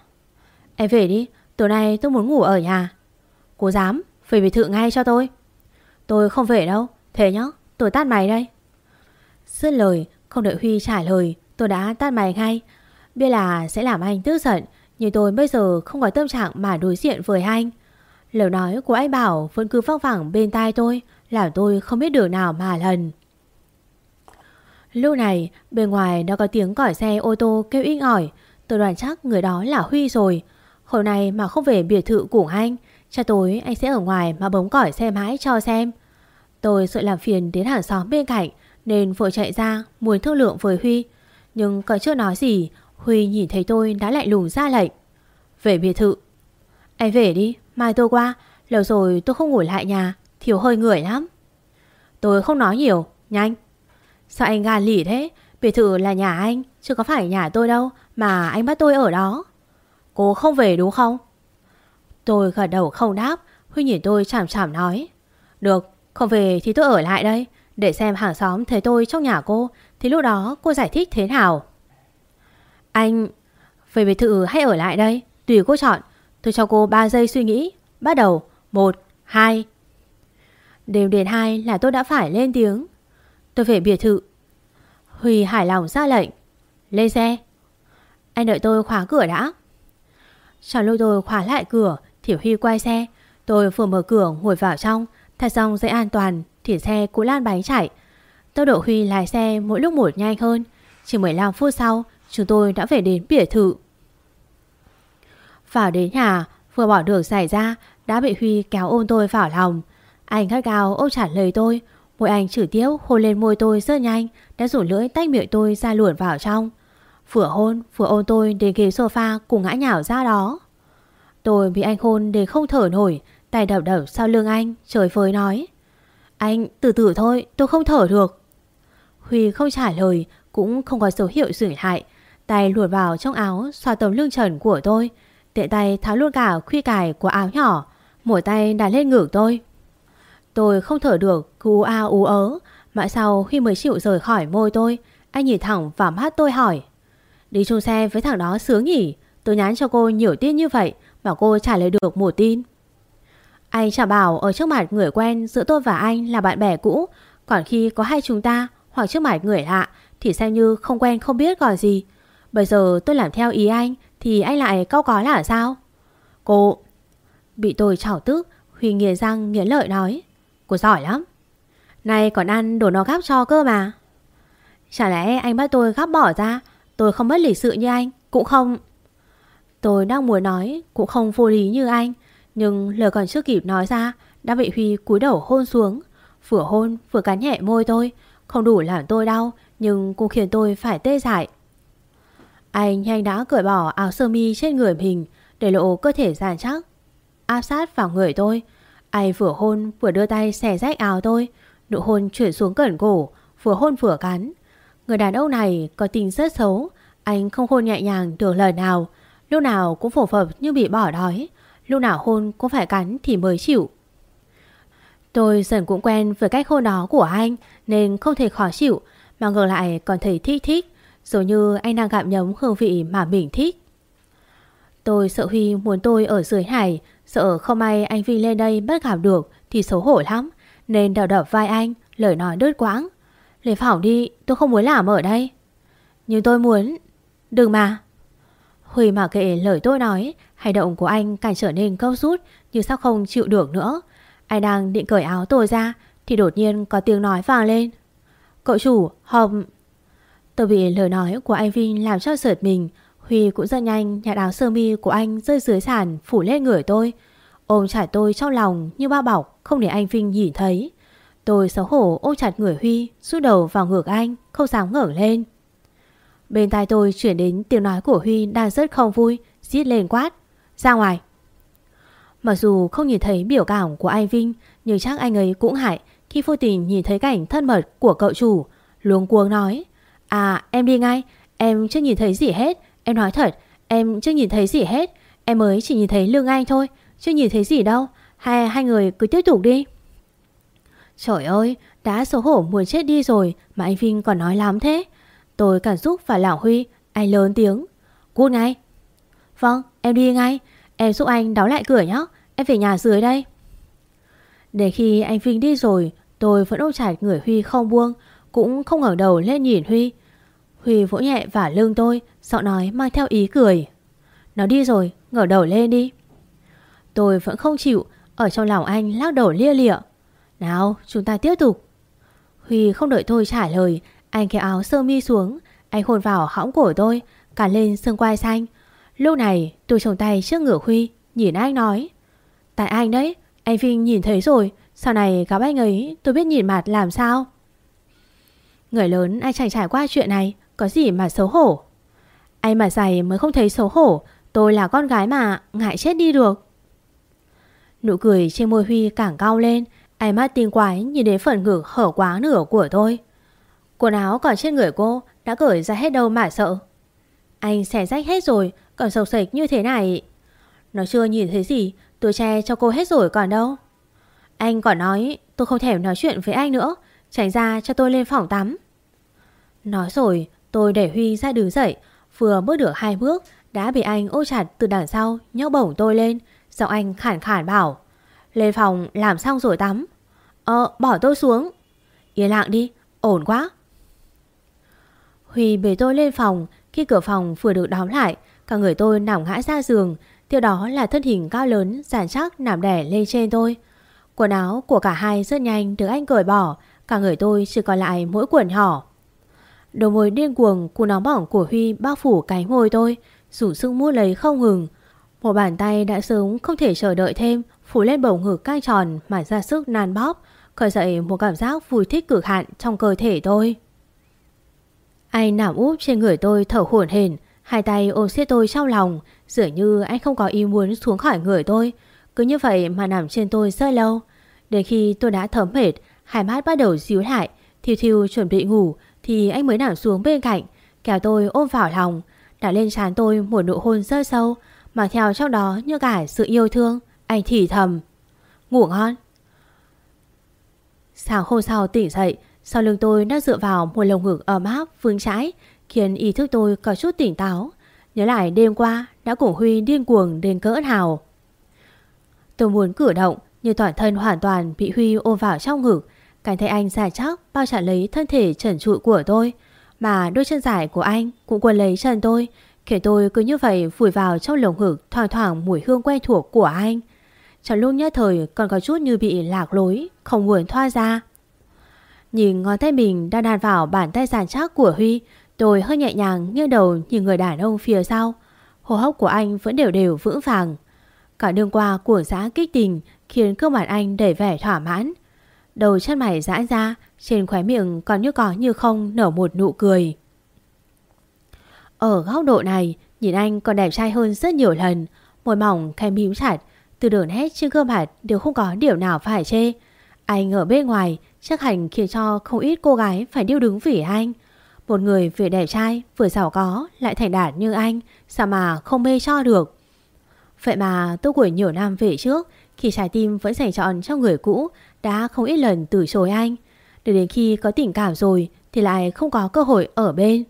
Em về đi, Tối nay tôi muốn ngủ ở nhà. Cô dám, về biệt thự ngay cho tôi. Tôi không về đâu, Thế nhá, tôi tắt mày đây. Dứt lời, không đợi Huy trả lời, Tôi đã tắt mày ngay. Biết là sẽ làm anh tức giận, Nhưng tôi bây giờ không có tâm trạng mà đối diện với anh. Lời nói của anh Bảo Vẫn cứ văng vẳng bên tai tôi, Làm tôi không biết đường nào mà lần. Lúc này, bên ngoài đã có tiếng còi xe ô tô kêu inh ỏi. Tôi đoán chắc người đó là Huy rồi. Hồi này mà không về biệt thự của anh Cha tối anh sẽ ở ngoài mà bấm còi xe mãi cho xem. Tôi sợ làm phiền đến hàng xóm bên cạnh Nên vội chạy ra muốn thương lượng với Huy. Nhưng còn chưa nói gì Huy nhìn thấy tôi đã lại lùng ra lệnh. Về biệt thự. Anh về đi, mai tôi qua Lâu rồi tôi không ngủ lại nhà Thiếu hơi người lắm. Tôi không nói nhiều, nhanh. Sao anh gan lỉ thế? Biệt thự là nhà anh Chứ có phải nhà tôi đâu Mà anh bắt tôi ở đó. Cô không về đúng không? Tôi gật đầu không đáp Huy nhìn tôi chảm chảm nói Được không về thì tôi ở lại đây Để xem hàng xóm thấy tôi trong nhà cô Thì lúc đó cô giải thích thế nào? Anh Về biệt thự hay ở lại đây Tùy cô chọn Tôi cho cô 3 giây suy nghĩ Bắt đầu 1, 2 Đêm đến 2 là tôi đã phải lên tiếng. Tôi về biệt thự. Huy hài lòng ra lệnh Lên xe. Anh đợi tôi khóa cửa đã. Sau lúc tôi khóa lại cửa Thì Huy quay xe. Tôi vừa mở cửa, ngồi vào trong. Thật xong dây an toàn, Thì xe cũng lan bánh chạy. Tốc độ Huy lái xe mỗi lúc một nhanh hơn. Chỉ 15 phút sau, Chúng tôi đã về đến biệt thự. Vào đến nhà, Vừa bỏ đường xảy ra, Đã bị Huy kéo ôm tôi vào lòng. Anh gắt gao ôm chặt lời tôi. Môi anh chửi tiếu, hôn lên môi tôi rất nhanh, Đã rủ lưỡi tách miệng tôi ra luồn vào trong. Vừa hôn, vừa ôm tôi đến ghế sofa cùng ngã nhào ra đó. Tôi bị anh hôn để không thở nổi, Tay đập đập sau lưng anh, Trời phơi nói. Anh, từ từ thôi, tôi không thở được. Huy không trả lời, Cũng không có dấu hiệu sửa hại Tay luồn vào trong áo, xoa tấm lưng trần của tôi. Tiện tay tháo luôn cả khuy cài của áo nhỏ, Mỗi tay đặt lên ngực tôi. Tôi không thở được Cứ a ú ớ. Mãi sau khi mới chịu rời khỏi môi tôi, Anh nhìn thẳng vào mắt tôi hỏi. Đi chung xe với thằng đó sướng nhỉ? Tôi nhắn cho cô nhiều tin như vậy Mà cô trả lời được một tin. Anh chả bảo ở trước mặt người quen Giữa tôi và anh là bạn bè cũ. Còn khi có hai chúng ta Hoặc trước mặt người lạ Thì xem như không quen không biết còn gì. Bây giờ tôi làm theo ý anh Thì anh lại câu có là sao? Cô Bị tôi chảo tức, Huy nghiền răng nghiến lợi nói, Cô giỏi lắm. Này còn ăn đồ nó gắp cho cơ mà. Chả lẽ anh bắt tôi gắp bỏ ra Tôi không mất lịch sự như anh, Cũng không. Tôi đang muốn nói, Cũng không vô lý như anh, Nhưng lời còn chưa kịp nói ra, Đã bị Huy cúi đầu hôn xuống. Vừa hôn, vừa cắn nhẹ môi tôi, Không đủ làm tôi đau, Nhưng cũng khiến tôi phải tê dại. Anh nhanh đã cởi bỏ áo sơ mi trên người mình, Để lộ cơ thể giàn chắc. Áp sát vào người tôi, anh vừa hôn, vừa đưa tay xẻ rách áo tôi. Nụ hôn chuyển xuống cẩn cổ, Vừa hôn vừa cắn. Người đàn ông này có tình rất xấu. Anh không hôn nhẹ nhàng được lời nào. Lúc nào cũng phổ phập như bị bỏ đói. Lúc nào hôn cũng phải cắn thì mới chịu. Tôi dần cũng quen với cách hôn đó của anh Nên không thể khó chịu, Mà ngược lại còn thấy thích thích, Giống như anh đang gặm nhấm hương vị mà mình thích. Tôi sợ Huy muốn tôi ở dưới hải Sợ không may anh Vi lên đây bắt gặp được Thì xấu hổ lắm, Nên đào đập vai anh, Lời nói đứt quãng. Lấy phỏng đi, tôi không muốn làm ở đây. Nhưng tôi muốn. Đừng mà. Huy mà kệ lời tôi nói, Hành động của anh càng trở nên câu rút Như sao không chịu được nữa. Anh đang định cởi áo tôi ra, Thì đột nhiên có tiếng nói vang lên. Cậu chủ, Hồng. Tôi bị lời nói của anh Vinh làm cho sợt mình. Huy cũng rất nhanh, nhặt áo sơ mi của anh rơi dưới sàn, phủ lên người tôi. Ôm chặt tôi trong lòng như bao bọc, không để anh Vinh nhìn thấy. Tôi xấu hổ ôm chặt người Huy rút đầu vào ngược anh không dám ngẩng lên. Bên tai tôi chuyển đến tiếng nói của Huy đang rất không vui giết lên quát. Ra ngoài. Mặc dù không nhìn thấy biểu cảm của anh Vinh nhưng chắc anh ấy cũng hại khi vô tình nhìn thấy cảnh thân mật của cậu chủ. Luống cuống nói À em đi ngay Em chưa nhìn thấy gì hết Em nói thật, em chưa nhìn thấy gì hết. Em mới chỉ nhìn thấy lương anh thôi, chưa nhìn thấy gì đâu. Hai, hai người cứ tiếp tục đi. Trời ơi, đã xấu hổ muốn chết đi rồi mà anh Vinh còn nói lắm thế. Tôi cảm xúc và lão Huy, anh lớn tiếng. Cút ngay. Vâng, em đi ngay. Em giúp anh đóng lại cửa nhé. Em về nhà dưới đây. Để khi anh Vinh đi rồi, tôi vẫn ôm chặt người Huy không buông, cũng không ngẩng đầu lên nhìn Huy. Huy vỗ nhẹ vào lưng tôi, giọng nói mang theo ý cười. Nó đi rồi, ngẩng đầu lên đi. Tôi vẫn không chịu, ở trong lòng anh lắc đầu lia lịa. Nào, chúng ta tiếp tục. Huy không đợi tôi trả lời, anh kéo áo sơ mi xuống, anh hôn vào hõng cổ tôi, cả lên xương quai xanh. Lúc này tôi trồng tay trước ngửa Huy, nhìn anh nói. Tại anh đấy, anh Vinh nhìn thấy rồi, sau này gặp anh ấy tôi biết nhìn mặt làm sao. Người lớn ai chẳng trải qua chuyện này, có gì mà xấu hổ. Anh mà dày mới không thấy xấu hổ, tôi là con gái mà, ngại chết đi được. Nụ cười trên môi Huy càng cao lên, ánh mắt tinh quái nhìn đến phần ngực hở quá nửa của tôi. Quần áo còn trên người cô đã cởi ra hết đâu mà sợ. Anh xẻ rách hết rồi, còn sầu sệch như thế này. Nó chưa nhìn thấy gì, tôi che cho cô hết rồi còn đâu. Anh còn nói tôi không thèm nói chuyện với anh nữa, tránh ra cho tôi lên phòng tắm. Nói rồi, tôi để Huy ra đứng dậy, vừa bước được hai bước đã bị anh ô chặt từ đằng sau nhấc bổng tôi lên, giọng anh khản khản bảo. Lên phòng làm xong rồi tắm. Ờ, bỏ tôi xuống. Yên lặng đi, ổn quá. Huy bế tôi lên phòng, khi cửa phòng vừa được đóng lại, cả người tôi nằm ngã ra giường, Tiếp đó là thân hình cao lớn, giản chắc nằm đẻ lên trên tôi. Quần áo của cả hai rất nhanh được anh cởi bỏ, cả người tôi chỉ còn lại mỗi quần nhỏ. Đầu môi điên cuồng của nóng bỏng của Huy bao phủ cánh môi tôi, rủ sức mua lấy không ngừng. Một bàn tay đã sớm không thể chờ đợi thêm, phủ lên bầu ngực căng tròn mà ra sức nan bóp, khởi dậy một cảm giác vui thích cực hạn trong cơ thể tôi. Anh nằm úp trên người tôi thở hổn hển, hai tay ôm siết tôi trong lòng, Dường như anh không có ý muốn xuống khỏi người tôi. Cứ như vậy mà nằm trên tôi rất lâu. Đến khi tôi đã thấm mệt Hai mắt bắt đầu díu lại Thiêu thiêu chuẩn bị ngủ Thì anh mới nằm xuống bên cạnh Kéo tôi ôm vào lòng. Đã lên trán tôi một nụ hôn rất sâu Mà theo trong đó như cả sự yêu thương. Anh thì thầm Ngủ ngon Sáng hôm sau tỉnh dậy, Sau lưng tôi đã dựa vào một lồng ngực ấm áp vương chãi, Khiến ý thức tôi có chút tỉnh táo Nhớ lại đêm qua, đã cùng Huy điên cuồng đến cỡ nào. Tôi muốn cử động, nhưng toàn thân hoàn toàn bị Huy ôm vào trong ngực. cảm thấy anh dài chắc, bao trả lấy thân thể trần trụi của tôi. Mà đôi chân dài của anh cũng quần lấy chân tôi. Khiến tôi cứ như vậy vùi vào trong lồng ngực thoảng thoảng mùi hương quen thuộc của anh. Trong lúc nhất thời còn có chút như bị lạc lối, không muốn thoa ra. Nhìn ngón tay mình đang đàn vào bàn tay giàn chắc của Huy, tôi hơi nhẹ nhàng nghiêng đầu nhìn người đàn ông phía sau. Hô hốc của anh vẫn đều đều vững vàng. Cả đường qua của giã kích tình khiến cơ mặt anh đầy vẻ thỏa mãn. Đầu chân mày giãn ra, trên khóe miệng còn như có như không nở một nụ cười. Ở góc độ này, nhìn anh còn đẹp trai hơn rất nhiều lần. Môi mỏng khe mím chặt, từ đường nét trên gương mặt đều không có điều nào phải chê. Anh ở bên ngoài chắc hẳn khiến cho không ít cô gái phải điêu đứng vì anh. Một người vừa đẹp trai, vừa giàu có, lại thành đạt như anh, sao mà không mê cho được. Vậy mà tôi của nhiều năm về trước, khi trái tim vẫn dành chọn cho người cũ, đã không ít lần từ chối anh. Để đến khi có tình cảm rồi, thì lại không có cơ hội ở bên.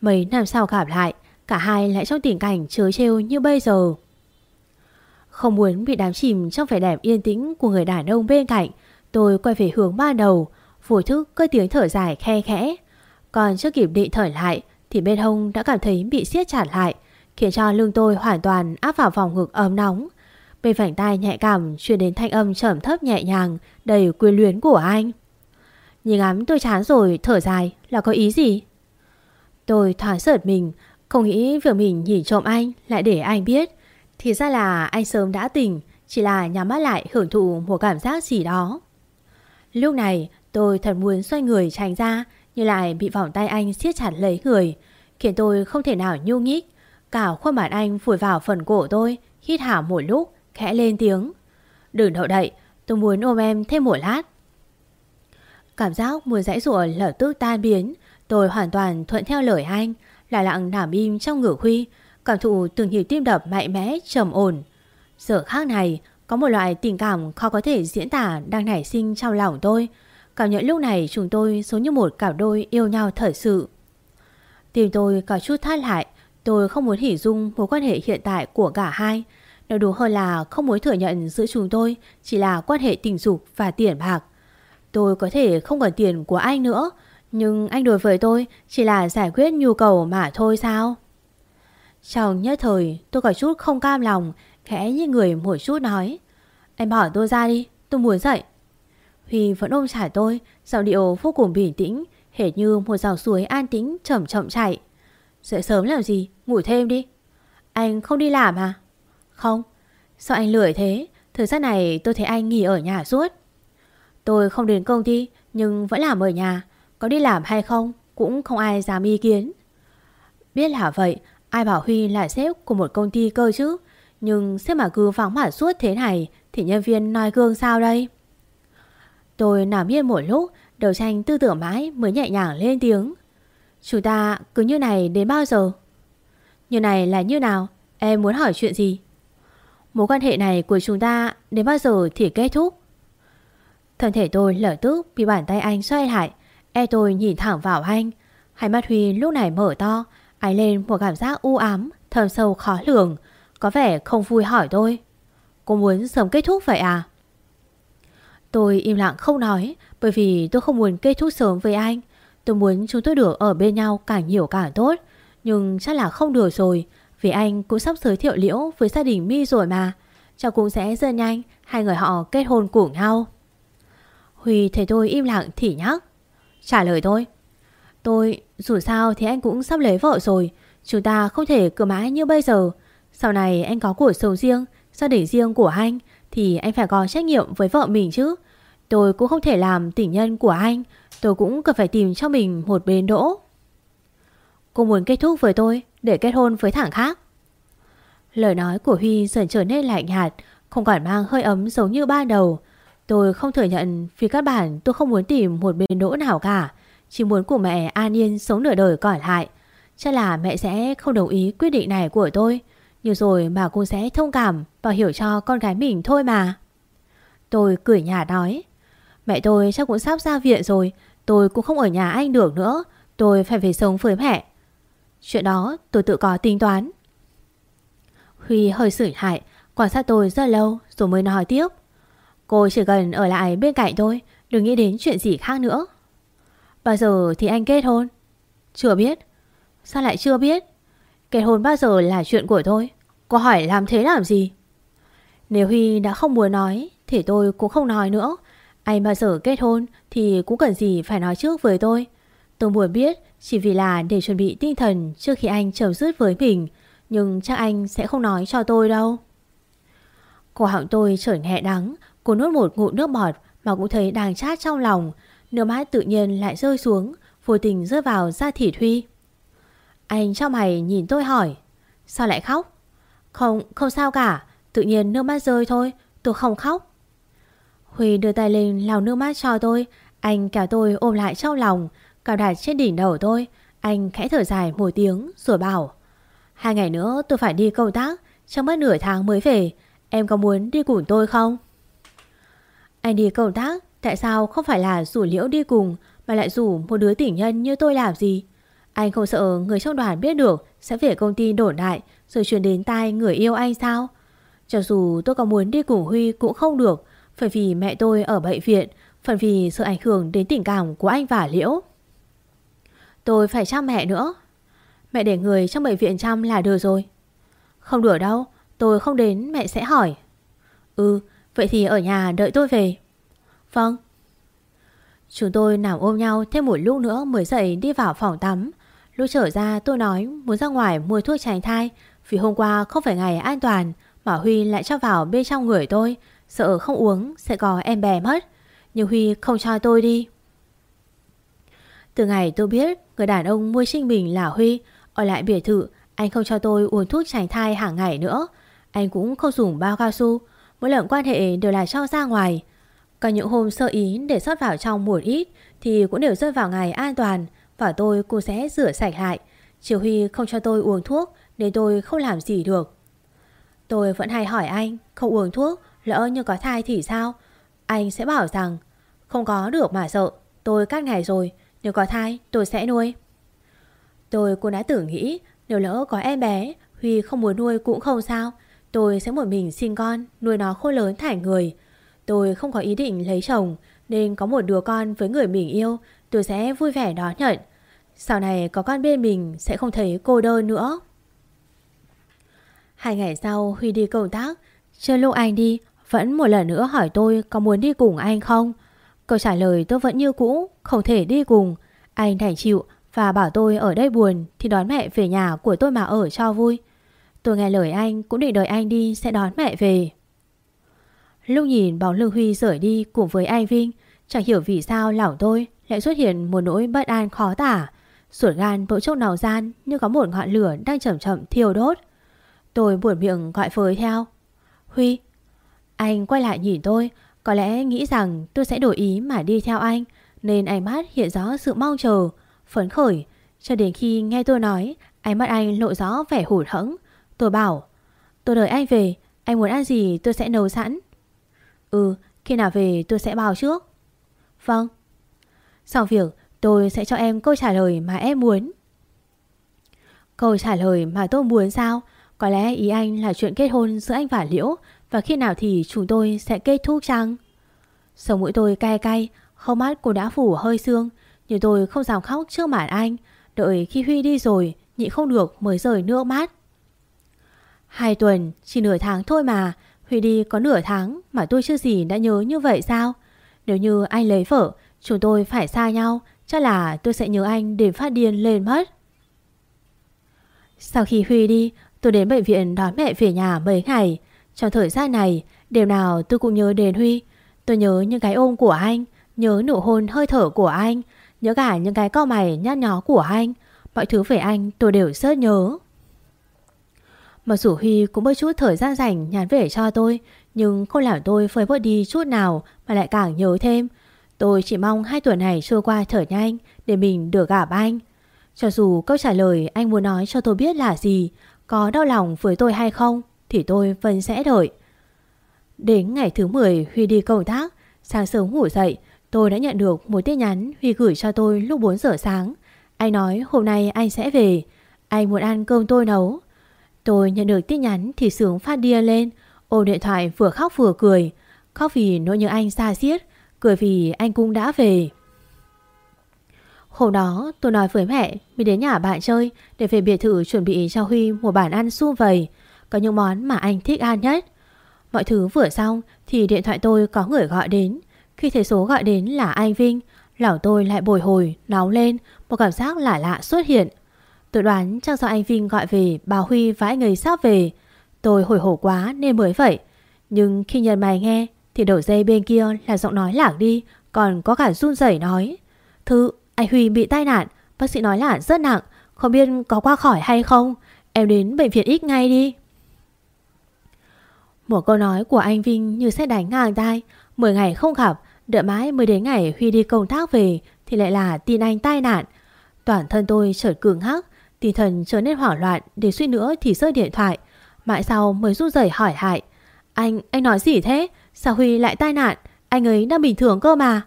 Mấy năm sau gặp lại, cả hai lại trong tình cảnh chớ trêu như bây giờ. Không muốn bị đám chìm trong vẻ đẹp yên tĩnh của người đàn ông bên cạnh, tôi quay về hướng ban đầu, vô thức cơi tiếng thở dài khe khẽ. Còn chưa kịp định thở lại thì bên hông đã cảm thấy bị siết chặt lại, khiến cho lưng tôi hoàn toàn áp vào vòng ngực ấm nóng. Bên vảnh tai nhạy cảm truyền đến thanh âm trầm thấp nhẹ nhàng, đầy quyến luyến của anh. Nhìn ngắm tôi chán rồi, thở dài là có ý gì? Tôi thoáng sợt mình, không nghĩ việc mình nhìn trộm anh lại để anh biết. Thì ra là anh sớm đã tỉnh, chỉ là nhắm mắt lại hưởng thụ một cảm giác gì đó. Lúc này tôi thật muốn xoay người tránh ra nhưng lại bị vòng tay anh siết chặt lấy người, khiến tôi không thể nào nhu nhích. Cả khuôn mặt anh vùi vào phần cổ tôi, hít hả một lúc, khẽ lên tiếng. Đừng đậu đậy, tôi muốn ôm em thêm một lát. Cảm giác muốn dãy rụa lập tức tan biến, tôi hoàn toàn thuận theo lời anh, là lặng nằm im trong ngửa huy, cảm thụ từng nhịp tim đập mạnh mẽ, trầm ổn. Giờ khác này, Có một loại tình cảm khó có thể diễn tả đang nảy sinh trong lòng tôi. Cảm nhận lúc này chúng tôi giống như một cặp đôi yêu nhau thật sự. Tim tôi có chút thắt lại, tôi không muốn hình dung mối quan hệ hiện tại của cả hai. Nói đúng hơn là không muốn thừa nhận giữa chúng tôi chỉ là quan hệ tình dục và tiền bạc. Tôi có thể không cần tiền của anh nữa, nhưng anh đối với tôi chỉ là giải quyết nhu cầu mà thôi sao? Trong nhất thời tôi có chút không cam lòng, khẽ như người một chút nói. Anh bỏ tôi ra đi, tôi muốn dậy. Huy vẫn ôm chải tôi, giọng điệu vô cùng bình tĩnh, hệt như một dòng suối an tĩnh chậm chậm chạy. Dậy sớm làm gì, ngủ thêm đi. Anh không đi làm à? Không, sao anh lười thế? Thời gian này tôi thấy anh nghỉ ở nhà suốt. Tôi không đến công ty nhưng vẫn làm ở nhà. Có đi làm hay không cũng không ai dám ý kiến. Biết là vậy, ai bảo Huy là sếp của một công ty cơ chứ. Nhưng sếp mà cứ vắng mặt suốt thế này thì nhân viên nói gương sao đây? Tôi nằm yên một lúc, đầu tranh tư tưởng mãi mới nhẹ nhàng lên tiếng. Chúng ta cứ như này đến bao giờ? Như này là như nào? Em muốn hỏi chuyện gì? Mối quan hệ này của chúng ta đến bao giờ thì kết thúc? Thân thể tôi lở tức bị bàn tay anh xoay lại. E tôi nhìn thẳng vào anh. Hai mắt Huy lúc này mở to, Ánh lên một cảm giác u ám, thầm sâu khó lường. Có vẻ không vui hỏi tôi. Cô muốn sớm kết thúc vậy à? Tôi im lặng không nói bởi vì tôi không muốn kết thúc sớm với anh. Tôi muốn chúng tôi được ở bên nhau càng nhiều càng tốt. Nhưng chắc là không được rồi vì anh cũng sắp giới thiệu Liễu với gia đình Mi rồi mà. Chắc cũng sẽ rất nhanh hai người họ kết hôn cùng nhau. Huy thấy tôi im lặng thì nhắc. Trả lời tôi. Tôi, dù sao thì anh cũng sắp lấy vợ rồi. Chúng ta không thể cứ mãi như bây giờ. Sau này anh có cuộc sống riêng, gia đình riêng của anh thì anh phải có trách nhiệm với vợ mình chứ. Tôi cũng không thể làm tình nhân của anh. Tôi cũng cần phải tìm cho mình một bến đỗ. Cô muốn kết thúc với tôi để kết hôn với thằng khác. Lời nói của Huy dần trở nên lạnh hạt không còn mang hơi ấm giống như ban đầu. Tôi không thừa nhận vì các bạn tôi không muốn tìm một bến đỗ nào cả. Chỉ muốn của mẹ an yên sống nửa đời còn lại. Chắc là mẹ sẽ không đồng ý quyết định này của tôi. Nhưng rồi bà cũng sẽ thông cảm và hiểu cho con gái mình thôi mà. Tôi cười nhà nói. Mẹ tôi chắc cũng sắp ra viện rồi. Tôi cũng không ở nhà anh được nữa. Tôi phải về sống với mẹ. Chuyện đó tôi tự có tính toán. Huy hơi sửng hại, quan sát tôi rất lâu rồi mới nói tiếp. Cô chỉ cần ở lại bên cạnh tôi, đừng nghĩ đến chuyện gì khác nữa. Bao giờ thì anh kết hôn? Chưa biết. Sao lại chưa biết? Kết hôn bao giờ là chuyện của tôi. Cô hỏi làm thế làm gì? Nếu Huy đã không muốn nói, thì tôi cũng không nói nữa. Anh bao giờ kết hôn thì cũng cần gì phải nói trước với tôi. Tôi muốn biết chỉ vì là để chuẩn bị tinh thần trước khi anh chấm dứt với mình. Nhưng chắc anh sẽ không nói cho tôi đâu. Cổ họng tôi trở nhẹ đắng. Cô nuốt một ngụm nước bọt mà cũng thấy đang chát trong lòng. Nước mắt tự nhiên lại rơi xuống, vô tình rơi vào da thịt Huy. Anh cho mày nhìn tôi hỏi, sao lại khóc? Không, không sao cả, tự nhiên nước mắt rơi thôi, tôi không khóc. Huy đưa tay lên lau nước mắt cho tôi, anh kéo tôi ôm lại trong lòng, cào đặt trên đỉnh đầu tôi. Anh khẽ thở dài một tiếng rồi bảo, hai ngày nữa tôi phải đi công tác, trong mất nửa tháng mới về, em có muốn đi cùng tôi không? Anh đi công tác, tại sao không phải là rủ liễu đi cùng mà lại rủ một đứa tỉnh nhân như tôi làm gì? Anh không sợ người trong đoàn biết được sẽ về công ty đổ đại rồi truyền đến tai người yêu anh sao? Cho dù tôi có muốn đi cùng Huy cũng không được, phải vì mẹ tôi ở bệnh viện, phần vì sự ảnh hưởng đến tình cảm của anh và Liễu. Tôi phải chăm mẹ nữa. Mẹ để người trong bệnh viện chăm là được rồi. Không được đâu, tôi không đến mẹ sẽ hỏi. Ừ, vậy thì ở nhà đợi tôi về. Vâng. Chúng tôi nằm ôm nhau thêm một lúc nữa mới dậy đi vào phòng tắm. Lúc trở ra tôi nói muốn ra ngoài mua thuốc tránh thai vì hôm qua không phải ngày an toàn mà Huy lại cho vào bên trong người tôi. Sợ không uống sẽ có em bé mất. Nhưng Huy không cho tôi đi. Từ ngày tôi biết người đàn ông mua sinh mình là Huy, ở lại biệt thự, anh không cho tôi uống thuốc tránh thai hàng ngày nữa. Anh cũng không dùng bao cao su, mỗi lần quan hệ đều là cho ra ngoài. Có những hôm sơ ý để sót vào trong một ít thì cũng đều rơi vào ngày an toàn, và tôi cũng sẽ rửa sạch lại. Triều Huy không cho tôi uống thuốc nên tôi không làm gì được. Tôi vẫn hay hỏi anh, không uống thuốc, Lỡ như có thai thì sao Anh sẽ bảo rằng, Không có được mà sợ, Tôi cắt ngày rồi, Nếu có thai tôi sẽ nuôi Tôi cũng đã tưởng nghĩ, Nếu lỡ có em bé, Huy không muốn nuôi cũng không sao, Tôi sẽ một mình sinh con, Nuôi nó khô lớn thải người Tôi không có ý định lấy chồng, Nên có một đứa con với người mình yêu, Tôi sẽ vui vẻ đón nhận. Sau này có con bên mình Sẽ không thấy cô đơn nữa. Hai ngày sau Huy đi công tác, Chưa lúc anh đi, Vẫn một lần nữa hỏi tôi có muốn đi cùng anh không? Câu trả lời tôi vẫn như cũ, Không thể đi cùng. Anh đành chịu và bảo tôi ở đây buồn Thì đón mẹ về nhà của tôi mà ở cho vui. Tôi nghe lời anh Cũng định đợi anh đi sẽ đón mẹ về. Lúc nhìn bóng lưng Huy rời đi Cùng với anh Vinh, Chẳng hiểu vì sao lòng tôi lại xuất hiện một nỗi bất an khó tả. Ruột gan bỗng chốc nào gian Như có một ngọn lửa đang chậm chậm thiêu đốt. Tôi buồn miệng gọi phới theo. Huy, Anh quay lại nhìn tôi, Có lẽ nghĩ rằng tôi sẽ đổi ý mà đi theo anh, Nên ánh mắt hiện rõ sự mong chờ, Phấn khởi. Cho đến khi nghe tôi nói, Ánh mắt anh lộ rõ vẻ hụt hẫng. Tôi bảo, Tôi đợi anh về, Anh muốn ăn gì tôi sẽ nấu sẵn. Ừ khi nào về tôi sẽ báo trước. Vâng. Sau việc, tôi sẽ cho em câu trả lời mà em muốn. Câu trả lời mà tôi muốn sao? Có lẽ ý anh là chuyện kết hôn giữa anh và Liễu, Và khi nào thì chúng tôi sẽ kết thúc chăng? Sống mũi tôi cay cay Không mắt cô đã phủ hơi xương Nhưng tôi không dám khóc trước mặt anh. Đợi khi Huy đi rồi Nhị không được mới rời nước mắt. Hai tuần Chỉ nửa tháng thôi mà Huy đi có nửa tháng Mà tôi chưa gì đã nhớ như vậy sao Nếu như anh lấy vợ Chúng tôi phải xa nhau Chắc là tôi sẽ nhớ anh đến phát điên lên mất Sau khi Huy đi Tôi đến bệnh viện đón mẹ về nhà mấy ngày. Trong thời gian này, điều nào tôi cũng nhớ đến Huy. Tôi nhớ những cái ôm của anh, nhớ nụ hôn hơi thở của anh, nhớ cả những cái co mày nhát nhó của anh. Mọi thứ về anh tôi đều rất nhớ. Mặc dù Huy cũng bớt chút thời gian rảnh nhắn về cho tôi, nhưng không làm tôi phơi bớt đi chút nào mà lại càng nhớ thêm. Tôi chỉ mong hai tuần này trôi qua thở nhanh để mình được gặp anh. Cho dù câu trả lời anh muốn nói cho tôi biết là gì, có đau lòng với tôi hay không thì tôi vẫn sẽ đợi. Đến ngày thứ 10 Huy đi công tác, sáng sớm ngủ dậy, tôi đã nhận được một tin nhắn Huy gửi cho tôi lúc 4 giờ sáng. Anh nói hôm nay anh sẽ về, anh muốn ăn cơm tôi nấu. Tôi nhận được tin nhắn thì sướng phát điên lên, ôm điện thoại vừa khóc vừa cười. Khóc vì nỗi nhớ anh xa xiết, cười vì anh cũng đã về. Hôm đó tôi nói với mẹ mình đến nhà bạn chơi để về biệt thự chuẩn bị cho Huy một bản ăn su vầy. Có những món mà anh thích ăn nhất. Mọi thứ vừa xong thì điện thoại tôi có người gọi đến. Khi thấy số gọi đến là anh Vinh, lão tôi lại bồi hồi, nóng lên, một cảm giác lạ lạ xuất hiện. Tôi đoán chắc do anh Vinh gọi về bà Huy và anh ấy sắp về. Tôi hồi hổ quá nên mới vậy. Nhưng khi nhận mày nghe thì đầu dây bên kia là giọng nói lảng đi, còn có cả run rẩy nói. thứ anh Huy bị tai nạn, bác sĩ nói là rất nặng, không biết có qua khỏi hay không. Em đến bệnh viện ít ngay đi. Một câu nói của anh Vinh như sẽ đánh ngang tai. Mười ngày không gặp, đợi mãi mới đến ngày Huy đi công tác về thì lại là tin anh tai nạn. Toàn thân tôi trở cường hắc, tinh thần trở nên hoảng loạn để suy nữa thì rơi điện thoại. Mãi sau mới rút rời hỏi hại. Anh, anh nói gì thế? Sao Huy lại tai nạn? Anh ấy đang bình thường cơ mà.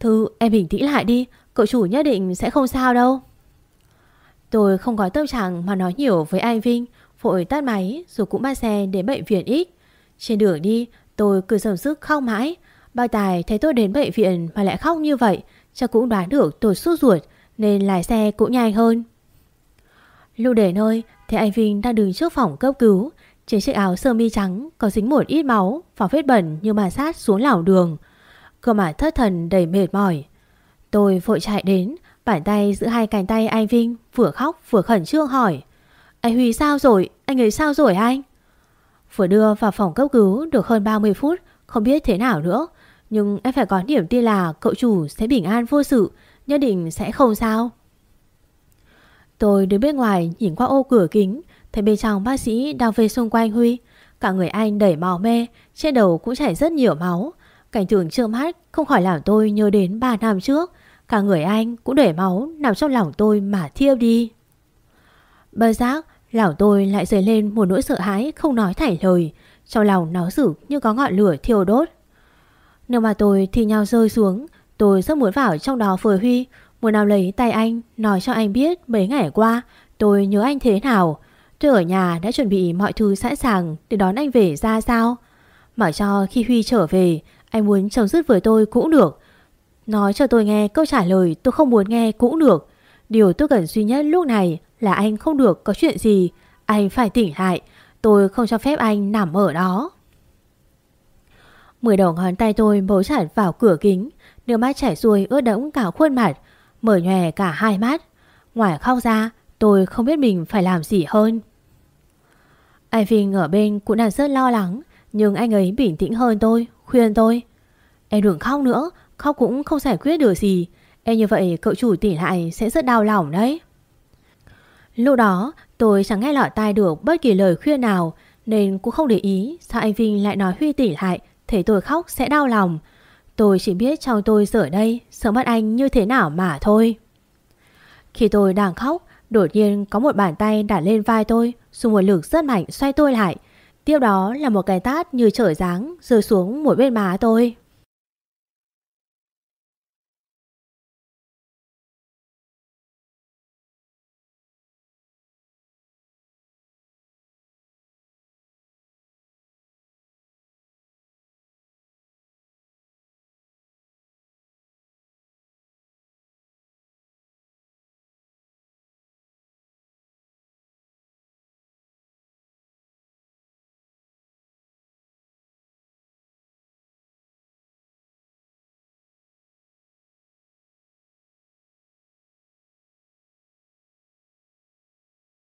Thư, em bình tĩnh lại đi. Cậu chủ nhất định sẽ không sao đâu Tôi không có tâm trạng mà nói nhiều với anh Vinh Vội tắt máy rồi cũng bắt xe đến bệnh viện ít Trên đường đi tôi cứ dầm sức khóc mãi Bao tài thấy tôi đến bệnh viện mà lại khóc như vậy Chắc cũng đoán được tôi sốt ruột Nên lái xe cũng nhanh hơn lưu để nơi Thấy anh Vinh đang đứng trước phòng cấp cứu Trên chiếc áo sơ mi trắng Có dính một ít máu Và vết bẩn như mà sát xuống lảo đường Cơ mà thất thần đầy mệt mỏi Tôi vội chạy đến, bàn tay giữ hai cánh tay anh Vinh vừa khóc vừa khẩn trương hỏi. Anh Huy sao rồi? Anh ấy sao rồi anh? Vừa đưa vào phòng cấp cứu được hơn 30 phút, không biết thế nào nữa. Nhưng em phải có niềm tin là cậu chủ sẽ bình an vô sự, nhất định sẽ không sao. Tôi đứng bên ngoài nhìn qua ô cửa kính, thấy bên trong bác sĩ đang về xung quanh Huy. Cả người anh đẩy máu mê, trên đầu cũng chảy rất nhiều máu. Cảnh tượng trơ mắt không khỏi làm tôi nhớ đến 3 năm trước, Cả người anh cũng để máu nằm trong lòng tôi mà thiêu đi. Bơ giác, lòng tôi lại dấy lên một nỗi sợ hãi không nói thảy lời. Trong lòng nó rực như có ngọn lửa thiêu đốt Nếu mà tôi thì nhau rơi xuống Tôi rất muốn vào trong đó với Huy Muốn nào lấy tay anh, Nói cho anh biết mấy ngày qua, Tôi nhớ anh thế nào. Tôi ở nhà đã chuẩn bị mọi thứ sẵn sàng Để đón anh về ra sao. Mà cho khi Huy trở về, Anh muốn chồng dứt với tôi cũng được. Nói cho tôi nghe câu trả lời tôi không muốn nghe cũng được. Điều tôi cần duy nhất lúc này là anh không được có chuyện gì. Anh phải tỉnh lại, Tôi không cho phép anh nằm ở đó. Mười đầu ngón tay tôi bấu chặt vào cửa kính, Nước mắt chảy xuôi ướt đẫm cả khuôn mặt. Mở nhòe cả hai mắt. Ngoài khóc ra, tôi không biết mình phải làm gì hơn. Anh Vinh ở bên cũng đang rất lo lắng, Nhưng anh ấy bình tĩnh hơn tôi, Khuyên tôi. Em đừng khóc nữa, Khóc cũng không giải quyết được gì. Em như vậy cậu chủ tỉ lại sẽ rất đau lòng đấy. Lúc đó, tôi chẳng nghe lọt tai được bất kỳ lời khuyên nào, Nên cũng không để ý sao anh Vinh lại nói Huy tỉ lại, Thấy tôi khóc sẽ đau lòng. Tôi chỉ biết trong tôi giờ đây, Sợ mất anh như thế nào mà thôi. Khi tôi đang khóc, Đột nhiên có một bàn tay đặt lên vai tôi, Dùng một lực rất mạnh xoay tôi lại. Tiếp đó là một cái tát như trở dáng Rơi xuống một bên má tôi.